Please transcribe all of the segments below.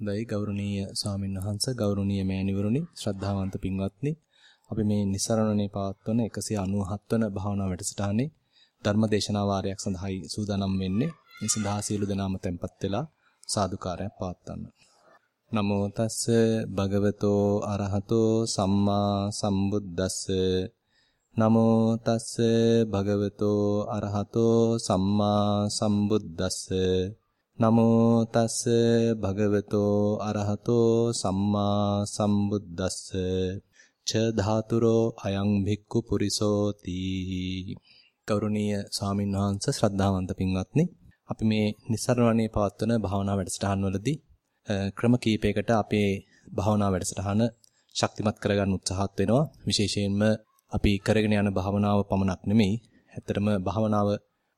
හොඳයි ගෞරවනීය ස්වාමීන් වහන්ස ගෞරවනීය මෑණිවරුනි ශ්‍රද්ධාවන්ත පින්වත්නි අපි මේ નિසරණනේ පවත්වන 197 වන භාවනා වැඩසටහනේ ධර්මදේශනා වාරයක් සඳහායි සූදානම් වෙන්නේ. මේ සඳහා සියලු දෙනාම tempත් වෙලා සාදුකාරයක් පවත්වන්න. නමෝ තස්ස භගවතෝ අරහතෝ සම්මා සම්බුද්දස්ස නමෝ තස්ස භගවතෝ අරහතෝ සම්මා සම්බුද්දස්ස නමෝ තස්ස භගවතෝ අරහතෝ සම්මා සම්බුද්දස්ස. ච ධාතුරෝ අයං භික්ඛු පුරිසෝති. ගෞරවනීය ස්වාමින්වහන්සේ ශ්‍රද්ධාවන්ත පින්වත්නි අපි මේ નિසරණණේ පවත්වන භාවනා වැඩසටහන්වලදී ක්‍රම කීපයකට අපේ භාවනා වැඩසටහන ශක්තිමත් කරගන්න උත්සාහත් වෙනවා. විශේෂයෙන්ම අපි කරගෙන යන භාවනාව පමණක් නෙමෙයි. ඇත්තටම භාවනාව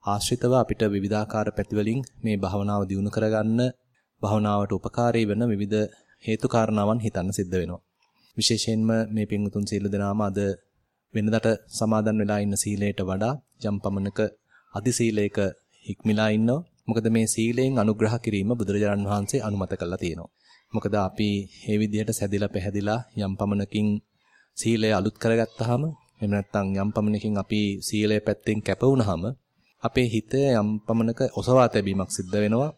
ආශ්‍රිතව අපිට විවිධාකාර පැතිවලින් මේ භාවනාව දියුණු කරගන්න භාවනාවට උපකාරී වෙන විවිධ හේතු කාරණාවන් හිතන්න සිද්ධ වෙනවා. විශේෂයෙන්ම මේ පින්වුතුන් සීල දනාම අද වෙනදට සමාදන් වෙලා ඉන්න සීලයට වඩා යම් පමණක අදි සීලයක හික්මිලා ඉන්නවා. මොකද මේ සීලයෙන් අනුග්‍රහ කිරීම බුදුරජාණන් වහන්සේ අනුමත කළා තියෙනවා. මොකද අපි මේ විදිහට සැදිලා පැහැදිලා යම් පමණකින් සීලය අලුත් කරගත්තාම එහෙම නැත්නම් යම් පමණකින් අපි සීලය පැත්තෙන් කැප වුණාම අපේ හිත යම් පමණක ඔසවා තැබීමක් සිද්ධ වෙනවා.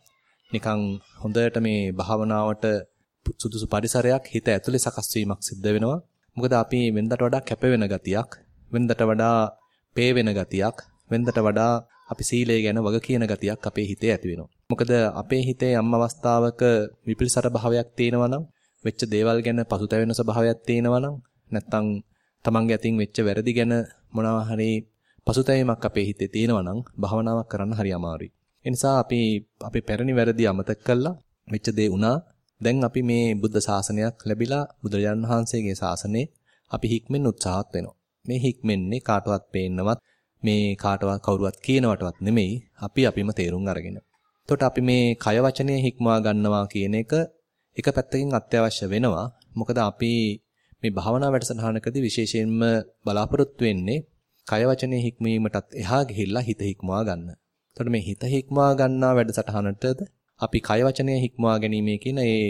නිකන් හොඳට මේ භාවනාවට සුදුසු පරිසරයක් හිත ඇතුලේ සකස් වීමක් සිද්ධ වෙනවා. මොකද අපි වෙනදට වඩා කැප වෙන ගතියක්, වෙනදට වඩා පේ වෙන ගතියක්, වෙනදට වඩා අපි සීලය ගැන වග කියන ගතියක් අපේ හිතේ ඇති වෙනවා. මොකද අපේ හිතේ යම් අවස්ථාවක විපිරිසර භාවයක් තියෙනවා නම්, වෙච්ච දේවල් ගැන පසුතැවෙන ස්වභාවයක් තියෙනවා නම්, නැත්තම් තමන්ගේ අතින් වෙච්ච වැරදි ගැන මොනවා හරි පසුතැවීමක් අපේ හිතේ තියෙනවා නම් භාවනාවක් කරන්න හරි අමාරුයි. ඒ නිසා අපි අපේ පැරණි වැරදි අමතක කළා මෙච්ච දේ වුණා. දැන් අපි මේ බුද්ධ ශාසනයක් ලැබිලා බුදුරජාණන් වහන්සේගේ ශාසනයේ අපි හික්මෙන් උත්සාහත් වෙනවා. මේ හික්මෙන්නේ කාටවත් පේන්නවත් මේ කාටවත් කවුරුවත් කියනවටවත් නෙමෙයි අපි අපිම තේරුම් අරගෙන. එතකොට අපි මේ කය වචනය හික්මවා ගන්නවා කියන එක එක පැත්තකින් අත්‍යවශ්‍ය වෙනවා. මොකද අපි මේ භාවනා වැඩසටහනකදී විශේෂයෙන්ම බලාපොරොත්තු වෙන්නේ කය වචනේ හික්මීමටත් එහා ගිහිල්ලා හිත හික්මවා ගන්න. එතකොට මේ හිත හික්මවා ගන්නා වැඩසටහනටද අපි කය වචනේ හික්මවා ගැනීමේ කියන ඒ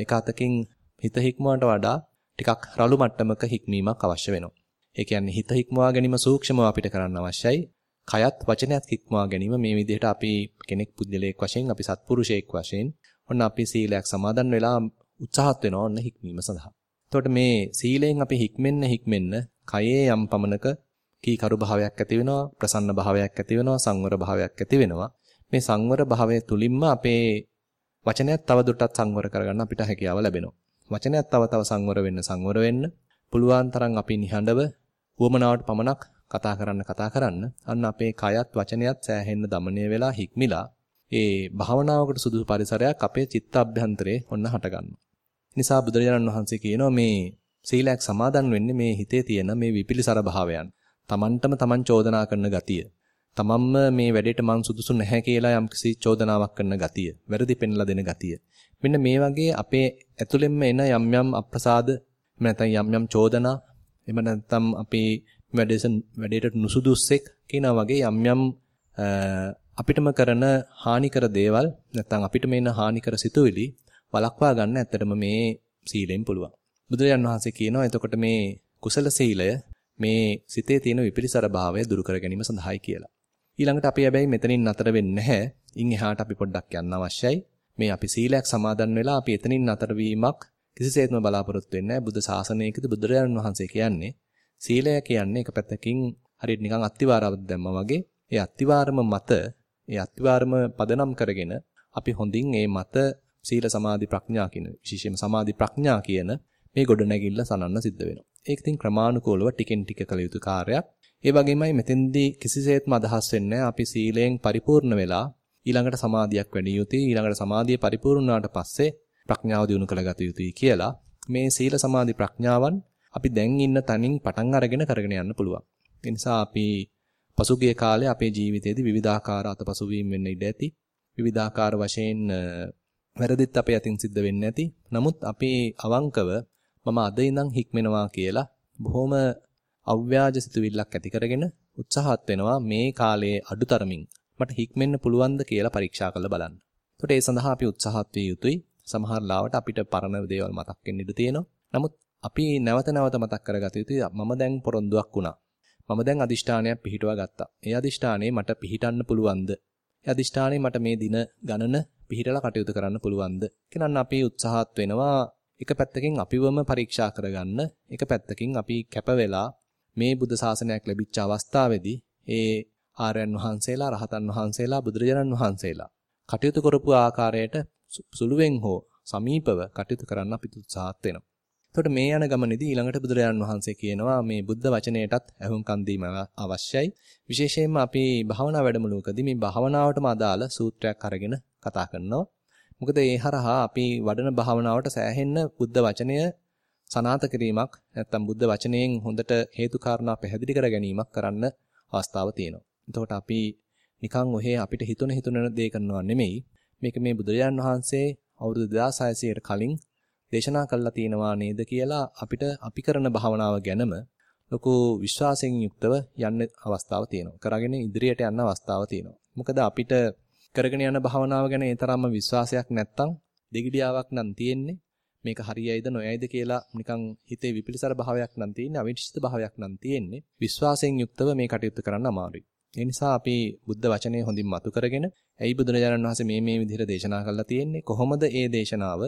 එක අතකින් හිත හික්මවට වඩා ටිකක් රළු මට්ටමක හික්මීමක් අවශ්‍ය වෙනවා. ඒ කියන්නේ හිත හික්මවා ගැනීම සූක්ෂමව අපිට කරන්න අවශ්‍යයි. කයත් වචනයත් හික්මවා ගැනීම මේ විදිහට අපි කෙනෙක් පුද්ගලයෙක් වශයෙන් අපි සත්පුරුෂයෙක් වශයෙන් ඔන්න අපි සීලයක් සමාදන් වෙලා උත්සාහත් වෙනවා ඔන්න හික්මීම සඳහා. එතකොට මේ සීලයෙන් අපි හික්මෙන්න හික්මෙන්න කයේ යම් පමණක කීකරු භාවයක් ඇති වෙනවා ප්‍රසන්න භාවයක් ඇති වෙනවා සංවර භාවයක් ඇති වෙනවා. මේ සංවර භාවය තුලින්ම අපේ වචනයත් තව දුරටත් සංවර කරගන්න අපිට හැකියාව ලැබෙනවා. වචනයත් තව තව සංවර වෙන්න සංවර වෙන්න. පුළුවන් තරම් අපි නිහඬව වමනාවට පමණක් කතා කරන්න කතා කරන්න. අන්න අපේ කයත් වචනයත් සෑහෙන්න দমনය වෙලා හික්මිලා ඒ භාවනාවකට සුදුසු පරිසරයක් අපේ චිත්ත අභ්‍යන්තරේ ඔන්න හට ගන්නවා නිසා බුදුරජාණන් වහන්සේ කියනවා මේ සීලයක් සමාදන් වෙන්නේ මේ හිතේ තියෙන මේ විපිලිසර භාවයන්. තමන්ටම තමන් චෝදනා කරන ගතිය. තමන්ම මේ වැඩේට මං සුදුසු නැහැ කියලා යම්කිසි චෝදනාවක් කරන ගතිය. වැරදි පෙන්ලා දෙන ගතිය. මෙන්න මේ වගේ අපේ ඇතුළෙන්ම එන යම් යම් අප්‍රසාද නැත්නම් යම් යම් චෝදනා එහෙම නැත්නම් අපි වැඩේට නුසුදුස්සෙක් කියනා වගේ යම් යම් අපිටම කරන හානිකර දේවල් නැත්නම් අපිටම එන හානිකර සිතුවිලි වළක්වා ගන්න ඇත්තටම මේ සීලෙන් පුළුවන්. බුදුරජාන් වහන්සේ කියනවා එතකොට මේ කුසල සීලය මේ සිතේ තියෙන විපිරිසර භාවය දුරු කර ගැනීම සඳහායි කියලා. ඊළඟට අපි හැබැයි මෙතනින් නතර වෙන්නේ නැහැ. ඉන් එහාට අපි පොඩ්ඩක් යන්න අවශ්‍යයි. මේ අපි සීලයක් සමාදන් වෙලා අපි එතනින් නතර වීමක් කිසිසේත්ම බලාපොරොත්තු වෙන්නේ නැහැ. බුද්ධ ශාසනයකදී බුදුරජාණන් වහන්සේ කියන්නේ සීලය කියන්නේ එක පැත්තකින් හරියට නිකන් අත්තිවාරයක් දැම්මා වගේ ඒ අත්තිවාරම මත ඒ අත්තිවාරම පදනම් කරගෙන අපි හොඳින් ඒ මත සීල සමාධි ප්‍රඥා කියන විශේෂයෙන්ම සමාධි ප්‍රඥා කියන මේ ගොඩනැගිල්ල සනන්න සිද්ධ වෙනවා. ඒක ඉතින් ක්‍රමානුකූලව ටිකෙන් ටික කළ යුතු කාර්යයක්. ඒ වගේමයි මෙතෙන්දී කිසිසේත්ම අදහස් වෙන්නේ අපි සීලයෙන් පරිපූර්ණ වෙලා ඊළඟට සමාධියක් වැඩි යුතුයි ඊළඟට සමාධිය පරිපූර්ණ වුණාට පස්සේ ප්‍රඥාව දිනු කරගත යුතුයි කියලා මේ සීල සමාධි ප්‍රඥාවන් අපි දැන් ඉන්න තනින් පටන් අරගෙන කරගෙන යන්න පුළුවන්. ඒ නිසා අපි පසුගිය කාලේ අපේ ජීවිතයේදී විවිධාකාර අතපසුවීම් වෙන්න ඉඩ ඇති. විවිධාකාර වශයෙන් වැරදිත් අපේ අතින් සිද්ධ වෙන්නේ නැති. නමුත් අපි අවංකව මම අද ඉඳන් හික්මෙනවා කියලා බොහොම අව්‍යාජ සිතුවිල්ලක් ඇති කරගෙන උත්සාහත් වෙනවා මේ කාලයේ අඩුතරමින් මට හික්මෙන්න පුළුවන්ද කියලා පරීක්ෂා කරලා බලන්න. එතකොට ඒ සඳහා අපි උත්සාහත් විය යුතුයි. සමහර ලාවට අපිට පරණ දේවල් මතක් වෙන්න ඉඩ තියෙනවා. නමුත් අපි නැවත නැවත මතක් කරගත යුතුයි මම දැන් පොරොන්දුවක් වුණා. මම දැන් අදිෂ්ඨානයක් පිහිටුවා ගත්තා. ඒ අදිෂ්ඨානේ මට පිහිටන්න පුළුවන්ද? ඒ අදිෂ්ඨානේ මට මේ දින ගණන පිහිටලා කටයුතු කරන්න පුළුවන්ද? කියනන්න අපි උත්සාහත් වෙනවා එක පැත්තකින් අපිවම පරීක්ෂා කරගන්න එක පැත්තකින් අපි කැප වෙලා මේ බුද්ධ ශාසනයක් ලැබිච්ච අවස්ථාවේදී ඒ ආර්යයන් වහන්සේලා රහතන් වහන්සේලා බුදුරජාණන් වහන්සේලා කටයුතු කරපු ආකාරයට සුළුවෙන් හෝ සමීපව කටයුතු කරන්න අපි උත්සාහත් වෙනවා. එතකොට මේ යන ගමනේදී ඊළඟට බුදුරජාණන් වහන්සේ කියනවා මේ බුද්ධ වචනයටත් ඇහුම්කන් දීම අවශ්‍යයි. විශේෂයෙන්ම අපි භාවනා වැඩමුළුවකදී මේ භාවනාවටම අදාළ සූත්‍රයක් අරගෙන කතා කරනවා. මොකද ඒ හරහා අපි වඩන භාවනාවට සෑහෙන්න බුද්ධ වචනය සනාත කිරීමක් නැත්තම් බුද්ධ වචනයෙන් හොඳට හේතු කාරණා පැහැදිලි කර ගැනීමක් කරන්න අවස්ථාව තියෙනවා. එතකොට අපි නිකන් ඔහේ අපිට හිතුන හිතුන දේ කරනවා නෙමෙයි. මේක මේ බුදුරජාන් වහන්සේ අවුරුදු 2600කට කලින් දේශනා කළා තියෙනවා නේද කියලා අපිට අපි කරන භාවනාව ගැනම ලොකු විශ්වාසයෙන් යුක්තව යන්න අවස්ථාව තියෙනවා. කරගෙන ඉදිරියට යන්න අවස්ථාව තියෙනවා. මොකද අපිට කරගෙන යන භාවනාව ගැන ඒ තරම්ම විශ්වාසයක් නැත්තම් දෙගිඩියාවක් නම් තියෙන්නේ. මේක හරියයිද නොයයිද කියලා නිකන් හිතේ විපිලිසර භාවයක් නම් තියෙන්නේ, අවිනිශ්චිත භාවයක් නම් තියෙන්නේ. විශ්වාසයෙන් යුක්තව මේ කටයුතු කරන්න අමාරුයි. ඒ නිසා අපි බුද්ධ වචනේ හොඳින් මතු කරගෙන ඇයි බුදුරජාණන් වහන්සේ මේ මේ විදිහට දේශනා කළා තියෙන්නේ කොහොමද මේ දේශනාව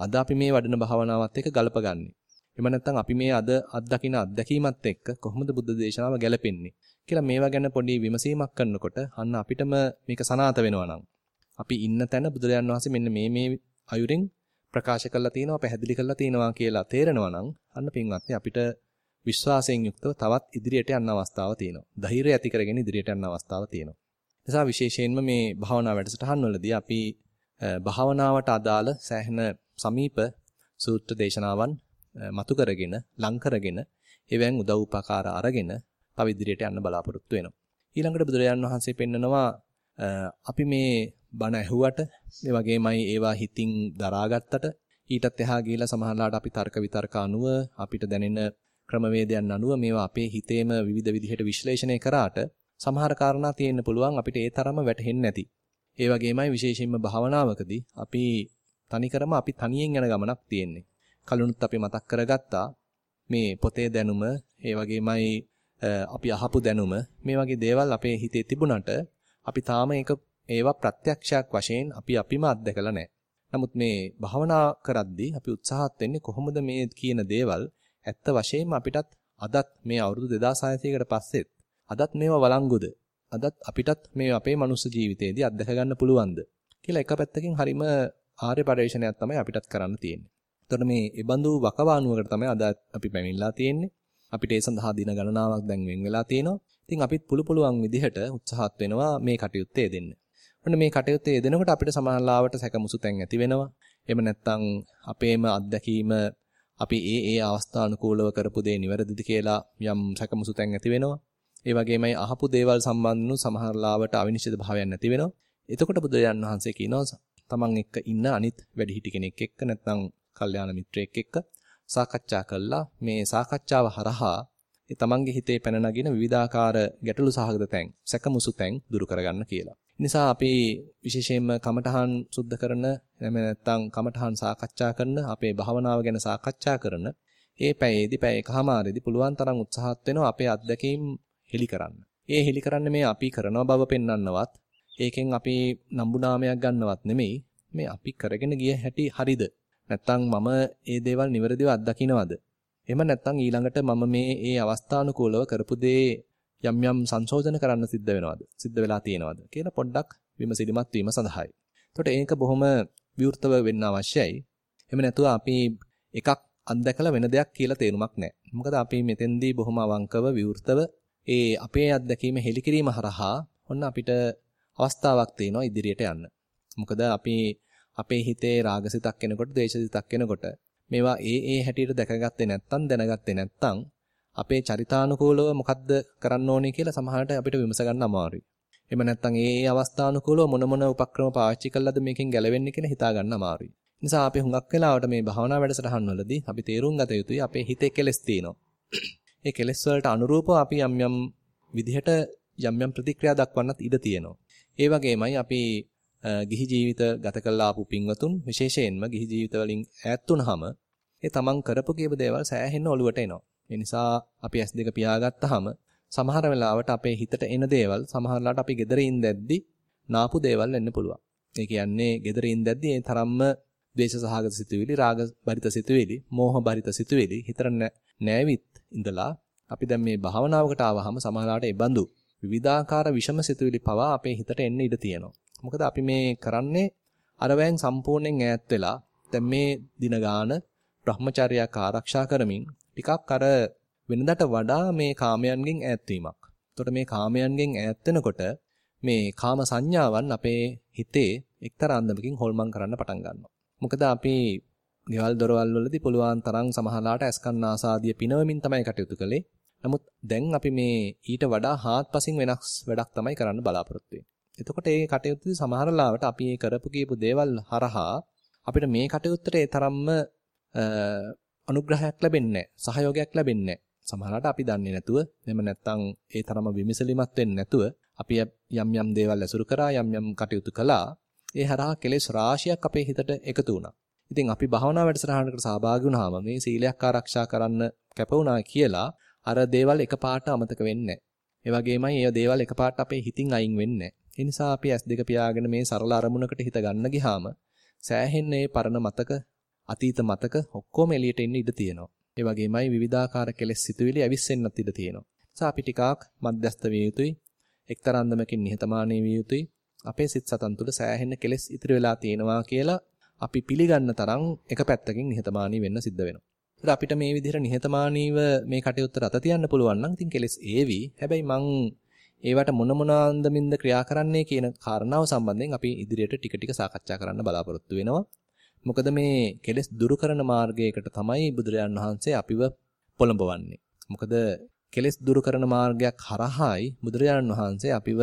අද අපි මේ වඩන භාවනාවත් එක්ක ගලපගන්නේ එහෙම නැත්නම් අපි මේ අද අත්දකින අත්දැකීමත් එක්ක කොහොමද බුද්ධ දේශනාව ගැලපෙන්නේ කියලා මේවා ගැන පොඩි විමසීමක් කරනකොට අන්න අපිටම මේක සනාත වෙනවා අපි ඉන්න තැන බුදුරජාණන් වහන්සේ මෙන්න මේ මේ අයුරින් ප්‍රකාශ කරලා තියෙනවා පැහැදිලි කරලා තියෙනවා කියලා තේරෙනවා නම් අන්න පින්වත්නි අපිට විශ්වාසයෙන් යුක්තව තවත් ඉදිරියට යන්න අවස්ථාව තියෙනවා. ධෛර්යය ඇති කරගෙන ඉදිරියට යන්න අවස්ථාව තියෙනවා. නිසා විශේෂයෙන්ම මේ භාවනා වැඩසටහන් වලදී අපි භාවනාවට අදාළ සෑහෙන සමීප සූත්‍ර දේශනාවන් මතු කරගෙන ලං කරගෙන එවෙන් උදව් උපකාර අරගෙන තව ඉදිරියට යන්න බලාපොරොත්තු වෙනවා. ඊළඟට බුදුරජාණන් වහන්සේ පෙන්නනවා අපි මේ බණ ඇහුවට මේ වගේමයි ඒවා හිතින් දරාගත්තට ඊටත් එහා ගිහිලා සමහරලාට අපි තර්ක විතර්ක අනුව අපිට දැනෙන ක්‍රමවේදයන් අනුව මේවා අපේ හිතේම විවිධ විදිහට විශ්ලේෂණය කරාට සමහර කාරණා තියෙන්න පුළුවන් අපිට ඒ තරම වැටහෙන්නේ නැති. ඒ වගේමයි විශේෂයෙන්ම භාවනාවකදී අපි තනිකරම අපි තනියෙන් යන ගමනක් තියෙන්නේ. කලුණුත් අපි මතක් කරගත්තා මේ පොතේ දැනුම, ඒ වගේමයි අපි අහපු දැනුම, මේ වගේ දේවල් අපේ හිතේ තිබුණට අපි තාම ඒක ඒවා ප්‍රත්‍යක්ෂයක් වශයෙන් අපි අපිම අත්දකලා නැහැ. නමුත් මේ භාවනා කරද්දී අපි උත්සාහත් වෙන්නේ කොහොමද මේ කියන දේවල් ඇත්ත වශයෙන්ම අපිටත් අදත් මේ අවුරුදු 2600කට පස්සෙත් අදත් මේවා වළංගුද? අදත් අපිටත් මේ අපේ මනුස්ස ජීවිතේදී අත්දැක ගන්න පුළුවන්ද? කියලා එක පැත්තකින් හරිම ආර්ය පරිශ්‍රණයක් තමයි අපිටත් කරන්න තියෙන්නේ. එතකොට මේ ඒබඳු වකවානුවකට තමයි අද අපි පැමිණලා තියෙන්නේ. අපිට ඒ සඳහා දින ගණනාවක් දැන් වෙන් වෙලා තියෙනවා. ඉතින් අපිත් පුළු පුළුවන් විදිහට උත්සාහත් වෙනවා මේ කටයුත්තේ දෙන්න. ඔන්න මේ කටයුත්තේ යෙදෙනකොට අපිට සමානලාවට සැකමුසු තැන් ඇති වෙනවා. එහෙම නැත්නම් අපේම අත්දැකීම අපි ඒ ඒ අවස්ථානුකූලව කරපු දේ නිවැරදිද කියලා යම් සැකමසු තැන් ඇති වෙනවා. ඒ වගේමයි අහපු දේවල් සම්බන්ධනු සමහර ලාවට අවිනිශ්චිත භාවයක් නැති වෙනවා. එතකොට බුදුරජාන් වහන්සේ කියනවා තමන් එක්ක ඉන්න අනිත් වැඩිහිටි කෙනෙක් එක්ක නැත්නම් කල්යාණ මිත්‍රයෙක් එක්ක සාකච්ඡා කළා මේ සාකච්ඡාව හරහා ඒ තමන්ගේ හිතේ පැන නගින විවිධාකාර ගැටලු සහගත තැන් සැකමුසු තැන් දුරු කරගන්න කියලා. නිසා අපි විශේෂයෙන්ම කමඨහන් සුද්ධ කරන එහෙම නැත්නම් කමඨහන් සාකච්ඡා කරන අපේ භාවනාව ගැන සාකච්ඡා කරන ඒ පැයේදී පැය එකමාරේදී පුළුවන් තරම් උත්සාහත් වෙනවා අපේ අත්දැකීම් හෙලි කරන්න. ඒ හෙලි කරන්නේ මේ අපි කරන බව පෙන්වන්නවත් ඒකෙන් අපි නම්බුනාමයක් ගන්නවත් නෙමෙයි මේ අපි කරගෙන ගිය හැටි හරිද නැත්නම් මම ඒ දේවල් නිවැරදිව අත්දකින්නවද එහෙම නැත්නම් ඊළඟට මම මේ ඒ අවස්ථානුකූලව කරපු දේ යම් යම් සංශෝධන කරන්න සිද්ධ වෙනවද? සිද්ධ වෙලා තියෙනවද කියලා පොඩ්ඩක් විමසිලිමත් වීම සඳහායි. එතකොට ඒක බොහොම විවෘතව වෙන්න අවශ්‍යයි. එහෙම නැතුව අපි එකක් අත්දැකලා වෙන දෙයක් කියලා තේරුමක් නැහැ. මොකද අපි මෙතෙන්දී බොහොම අවංකව විවෘතව ඒ අපේ අත්දැකීම හෙලිකිරීම හරහා ඔන්න අපිට අවස්ථාවක් තියෙනවා ඉදිරියට යන්න. මොකද අපි අපේ හිතේ රාගසිතක් එනකොට, ද්වේෂසිතක් එනකොට මේවා ඒ ඒ හැටියට දැකගත්තේ නැත්නම් දැනගත්තේ නැත්නම් අපේ චරිතානුකූලව මොකද්ද කරන්න ඕනේ කියලා සමහරට අපිට විමස ගන්න අමාරුයි. එහෙම නැත්නම් ඒ ඒ අවස්ථානුකූලව මොන මොන උපක්‍රම පාවිච්චි කළාද මේකෙන් ගැලවෙන්නේ කියලා හිතා ගන්න අමාරුයි. නිසා අපි හුඟක් වෙලාවට මේ භාවනා වැඩසටහන් වලදී අපි තේරුම් ගත යුතුයි අපේ හිතේ කෙලෙස් තියෙනවා. ඒ කෙලෙස් වලට අනුරූපව අපි යම් යම් විදිහට යම් යම් ප්‍රතික්‍රියා දක්වන්නත් ඉඩ තියෙනවා. ඒ වගේමයි අපි ගිහි ජීවිත ගත කළා ආපු පින්වතුන් විශේෂයෙන්ම ගිහි ජීවිත වලින් ඈත් වුනහම ඒ තමන් කරපු කීප දේවල් සෑහෙන්න ඔලුවට එනවා. ඒ නිසා අපි S2 පියාගත්තාම සමහර වෙලාවට අපේ හිතට එන දේවල් සමහරලාට අපි gedare ඉඳද්දි නාපු දේවල් වෙන්න පුළුවන්. ඒ කියන්නේ gedare ඉඳද්දි ඒ තරම්ම ද්වේෂ සහගත සිතුවිලි, රාග බරිත සිතුවිලි, මෝහ බරිත සිතුවිලි හිතර නෑවිත් ඉඳලා අපි දැන් මේ භාවනාවකට ආවහම සමහරලාට ඒ බඳු විවිධාකාර විෂම සිතුවිලි පවා අපේ හිතට එන්න ඉඩ තියෙනවා. මොකද අපි මේ කරන්නේ අරවැයෙන් සම්පූර්ණයෙන් ඈත් වෙලා දැන් මේ දින ගාන Brahmacharyaක ආරක්ෂා කරමින් ටිකක් අර වෙනදට වඩා මේ කාමයන්ගෙන් ඈත් වීමක්. එතකොට මේ කාමයන්ගෙන් ඈත් වෙනකොට මේ කාම සංඥාවන් අපේ හිතේ එක්තරා අන්දමකින් හොල්මන් කරන්න පටන් ගන්නවා. මොකද අපි ගෙවල් දොරවල් වලදී පුළුවන් තරම් සමහරලාට ඇස්කන්න ආසාදිය පිනවමින් තමයි කටයුතු කළේ. නමුත් දැන් අපි මේ ඊට වඩා හාත්පසින් වෙනස් වැඩක් තමයි කරන්න බලාපොරොත්තු එතකොට මේ කටයුත්තේ සමහර ලාවට අපි මේ කරපු කීප දේවල් හරහා අපිට මේ කටයුත්තට ඒ තරම්ම අනුග්‍රහයක් ලැබෙන්නේ සහයෝගයක් ලැබෙන්නේ සමහරවිට අපි දන්නේ නැතුව එහෙම නැත්නම් ඒ තරම විමසලිමත් වෙන්නේ නැතුව අපි යම් යම් දේවල් ඇසුරු කරා යම් යම් කටයුතු කළා ඒ හරහා කෙලෙස් රාශියක් අපේ හිතට එකතු වුණා. ඉතින් අපි භාවනා වැඩසටහනකට සහභාගී වුණාම මේ සීලයක් ආරක්ෂා කරන්න කැප වුණා කියලා අර දේවල් එකපාරට අමතක වෙන්නේ නැහැ. ඒ වගේමයි ඒ දේවල් එකපාරට අපේ හිතින් අයින් වෙන්නේ ඒ නිසා අපි S2 පියාගෙන මේ සරල අරමුණකට හිත ගන්න ගියාම සෑහෙන්නේ පරණ මතක අතීත මතක ඔක්කොම එළියට එන්න ඉඩ තියෙනවා. ඒ වගේමයි විවිධාකාර කෙලෙස් සිතුවිලි ඇවිස්සෙන්නත් ඉඩ තියෙනවා. නිසා අපි ටිකක් මධ්‍යස්ත විය යුතුයි. එක්තරා අන්දමකින් නිහතමානී විය යුතුයි. අපේ සිත් සතන් තුළ සෑහෙන කෙලෙස් ඉතිරි වෙලා තියෙනවා කියලා අපි පිළිගන්න තරම් එක පැත්තකින් නිහතමානී වෙන්න සිද්ධ වෙනවා. ඒත් අපිට මේ විදිහට නිහතමානීව මේ කටයුත්ත රත තියන්න පුළුවන් නම් ඉතින් කෙලෙස් ඒවි. හැබැයි මං ඒවට මොන මොන අන්දමින්ද ක්‍රියා කරන්නේ කියන කාරණාව සම්බන්ධයෙන් අපි ඉදිරියට ටික ටික සාකච්ඡා කරන්න බලාපොරොත්තු වෙනවා. මොකද මේ කෙලෙස් දුරු කරන මාර්ගයකට තමයි බුදුරජාන් වහන්සේ අපිව පොළඹවන්නේ. මොකද කෙලෙස් දුරු කරන මාර්ගයක් හරහායි බුදුරජාණන් වහන්සේ අපිව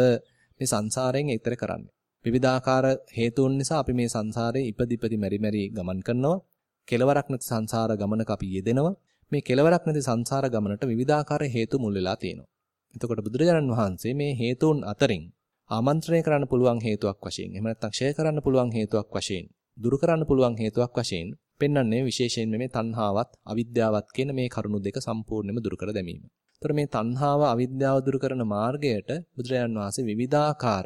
මේ සංසාරයෙන් ඈතර කරන්නේ. විවිධාකාර හේතුන් නිසා අපි මේ සංසාරේ ඉපදිපදි මෙරි මෙරි ගමන් කරනවා. කෙලවරක් නැති සංසාර ගමනක අපි යෙදෙනවා. මේ කෙලවරක් නැති සංසාර ගමනට විවිධාකාර හේතු මුල් වෙලා තියෙනවා. එතකොට බුදුරජාණන් වහන්සේ මේ හේතුන් අතරින් ආමන්ත්‍රණය කරන්න පුළුවන් හේතුවක් වශයෙන් එහෙම නැත්නම් ක්ෂය කරන්න පුළුවන් හේතුවක් වශයෙන් දුරු කරන්න පුළුවන් හේතුවක් වශයෙන් පෙන්වන්නේ විශේෂයෙන්ම මේ තණ්හාවත් අවිද්‍යාවත් කියන මේ කරුණු දෙක සම්පූර්ණයෙන්ම දුරු කර දැමීම. ඒතර මේ තණ්හාව අවිද්‍යාව දුරු කරන මාර්ගයට බුදුරජාණන් වහන්සේ විවිධාකාර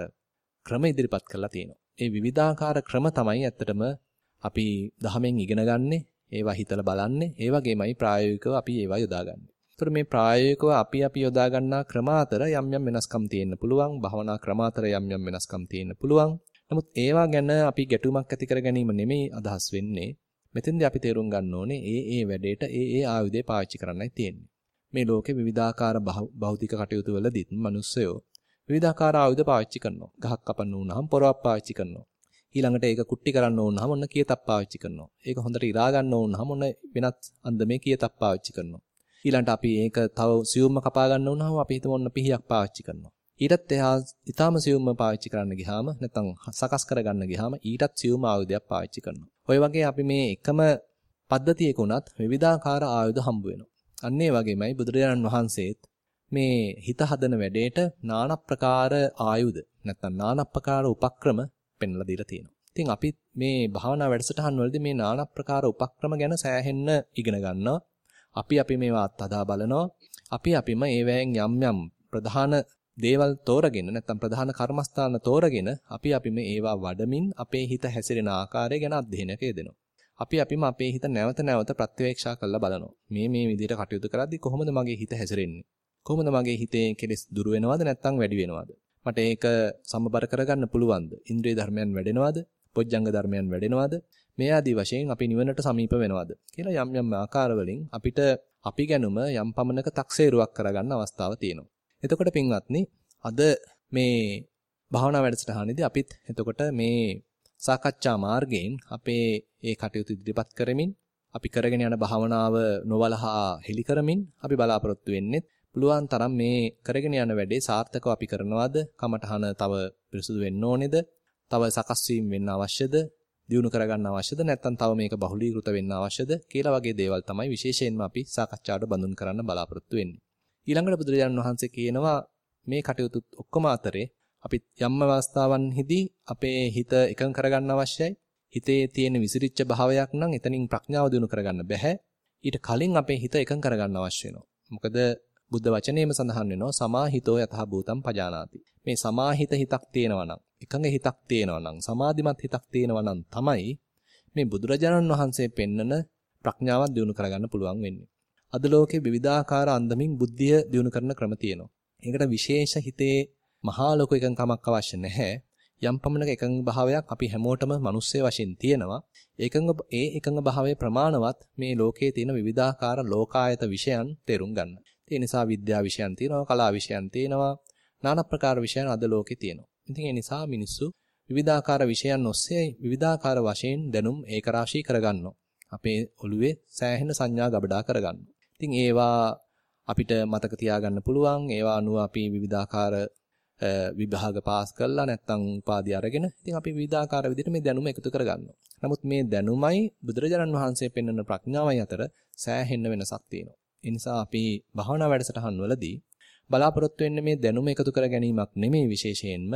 ක්‍රම ඉදිරිපත් කරලා තියෙනවා. ඒ විවිධාකාර ක්‍රම තමයි ඇත්තටම අපි දහමෙන් ඉගෙන ගන්නෙ, ඒවා හිතලා බලන්නේ, ඒ වගේමයි ප්‍රායෝගිකව අපි ඒවා යොදාගන්නේ. ඒතර මේ ප්‍රායෝගිකව අපි අපි යොදා ගන්නා ක්‍රම අතර යම් යම් වෙනස්කම් තියෙන්න පුළුවන්. භවනා ක්‍රම අතර යම් යම් වෙනස්කම් තියෙන්න පුළුවන්. නමුත් ඒවා ගැන අපි ගැටුමක් ඇති කර ගැනීම නෙමෙයි අදහස් වෙන්නේ. මෙතෙන්දී අපි තේරුම් ගන්න ඕනේ ඒ ඒ වැඩේට ඒ ඒ ආයුධය පාවිච්චි කරන්නයි තියෙන්නේ. මේ ලෝකේ විවිධාකාර භෞතික කටයුතු වලදීත් මිනිස්සයෝ විවිධාකාර ආයුධ පාවිච්චි කරනවා. ගහක් කපන්න වුණාම පොරවක් පාවිච්චි කරනවා. ඊළඟට ඒක කුට්ටි කරන්න වුණාම ඔන්න කියතක් පාවිච්චි කරනවා. ඒක හොඳට ඉරා ගන්න වුණාම ඔන්න වෙනත් අන්දමේ කියතක් පාවිච්චි කරනවා. ඊළඟට අපි ඒක තව සියුම්ම කපා ගන්න වුණාම අපි හිතමු ඔන්න පිහියක් පාවිච්චි කරනවා. ඊටත් එහා ඊටාම සියුම්ම පාවිච්චි කරන්න ගියාම නැත්නම් සකස් කරගන්න ගියාම ඊටත් සියුම් ආයුධයක් පාවිච්චි කරනවා. ඔය වගේ අපි මේ එකම පද්ධතියක උනත් විවිධාකාර ආයුධ හම්බ වෙනවා. අන්න ඒ වගේමයි බුදුරජාණන් වහන්සේත් මේ හිත හදන වැඩේට নানা ප්‍රකාර ආයුධ නැත්නම් নানা ප්‍රකාර උපක්‍රම පෙන්ලා දීලා තියෙනවා. ඉතින් අපි මේ භාවනා වැඩසටහන් වලදී මේ নানা ප්‍රකාර උපක්‍රම ගැන සෑහෙන්න ඉගෙන ගන්නවා. අපි අපි මේවා අත්හදා බලනවා. අපි අපිම ඒවැයෙන් යම් යම් ප්‍රධාන දේවල් තෝරගෙන නැත්නම් ප්‍රධාන කර්මස්ථාන තෝරගෙන අපි අපිම ඒවා වඩමින් අපේ හිත හැසිරෙන ආකාරය ගැන අධ්‍යයනයක යෙදෙනවා. අපි අපිම අපේ හිත නැවත නැවත ප්‍රත්‍යවේක්ෂා කරලා බලනවා. මේ මේ විදිහට කටයුතු කරද්දී කොහොමද මගේ හිත හැසිරෙන්නේ? කොහොමද මගේ හිතේ කෙලෙස් දුර වෙනවද නැත්නම් වැඩි වෙනවද? මට ඒක සමබර කරගන්න පුළුවන්ද? ඉන්ද්‍රිය ධර්මයන් වැඩෙනවද? පොජ්ජංග ධර්මයන් වැඩෙනවද? මේ ආදී වශයෙන් අපි නිවනට සමීප වෙනවද? කියලා යම් යම් ආකාරවලින් අපිට අපි ගැනුම යම් පමණක තක්සේරුවක් කරගන්න අවස්ථාව තියෙනවා. එතකොට පින්වත්නි අද මේ භාවනා වැඩසටහනේදී අපිත් එතකොට මේ සාකච්ඡා මාර්ගයෙන් අපේ ඒ කටයුතු ඉදිරිපත් කරමින් අපි කරගෙන යන භාවනාව නොවලහා හෙලි කරමින් අපි බලාපොරොත්තු වෙන්නේ පුළුවන් තරම් මේ කරගෙන යන වැඩේ සාර්ථකව අපි කරනවාද කමටහන තව පිරිසුදු වෙන්න ඕනේද තව සකස් වීම වෙන්න අවශ්‍යද දියුණු කරගන්න අවශ්‍යද නැත්නම් තව මේක බහුලීකృత වෙන්න අවශ්‍යද කියලා වගේ දේවල් තමයි විශේෂයෙන්ම අපි සාකච්ඡාවට බඳුන් කරන්න බලාපොරොත්තු වෙන්නේ ඊළඟට බුදුරජාණන් වහන්සේ කියනවා මේ කටයුතු ඔක්කොම අතරේ අපි යම් අවස්ථාවන්හිදී අපේ හිත එකඟ කරගන්න අවශ්‍යයි. හිතේ තියෙන විසිරිච්ච භාවයක් නම් එතනින් ප්‍රඥාව දිනු කරගන්න බෑ. ඊට කලින් අපේ හිත එකඟ කරගන්න අවශ්‍ය වෙනවා. මොකද බුද්ධ වචනේම සඳහන් වෙනවා සමාහිතෝ යතහ භූතම් පජානාති. මේ සමාහිත හිතක් තියෙනවා නම්, එකඟ හිතක් තියෙනවා නම්, සමාධිමත් හිතක් තියෙනවා නම් තමයි මේ බුදුරජාණන් වහන්සේ පෙන්නන ප්‍රඥාවක් දිනු කරගන්න පුළුවන් වෙන්නේ. අද ලෝකේ විවිධාකාර අන්දමින් බුද්ධිය දිනු කරන ක්‍රම තියෙනවා. ඒකට විශේෂ හිතේ මහා ලෝක එකඟකමක් අවශ්‍ය නැහැ. යම් පමණක එකඟ භාවයක් අපි හැමෝටම මිනිස්සේ වශයෙන් තියෙනවා. ඒකඟ ඒ එකඟ භාවයේ ප්‍රමාණවත් මේ ලෝකයේ තියෙන විවිධාකාර ලෝකායත විෂයන් තේරුම් ගන්න. ඒ නිසා විද්‍යා විෂයන් තියෙනවා, කලා විෂයන් තියෙනවා, নানা ප්‍රකාර විෂයන් අද ලෝකේ තියෙනවා. ඉතින් ඒ නිසා මිනිස්සු විවිධාකාර විෂයන් ඔස්සේ විවිධාකාර වශයෙන් දැනුම් ඒකරාශී කරගන්නවා. අපේ ඔළුවේ සෑහෙන සංඥා ගබඩා කරගන්නවා. ඉතින් ඒවා අපිට මතක තියාගන්න පුළුවන්. ඒවා අනුව අපි විවිධාකාර විභාග පාස් කරලා නැත්නම් උපාධිය අරගෙන ඉතින් අපි විවිධාකාර විදිහට මේ දැනුම එකතු කරගන්නවා. නමුත් මේ දැනුමයි බුදුරජාණන් වහන්සේ පෙන්වන ප්‍රඥාවයි අතර සෑහෙන්න වෙනසක් තියෙනවා. ඒ නිසා අපි භාවනා වැඩසටහන් වලදී බලාපොරොත්තු වෙන්නේ මේ දැනුම එකතු කර ගැනීමක් නෙමෙයි විශේෂයෙන්ම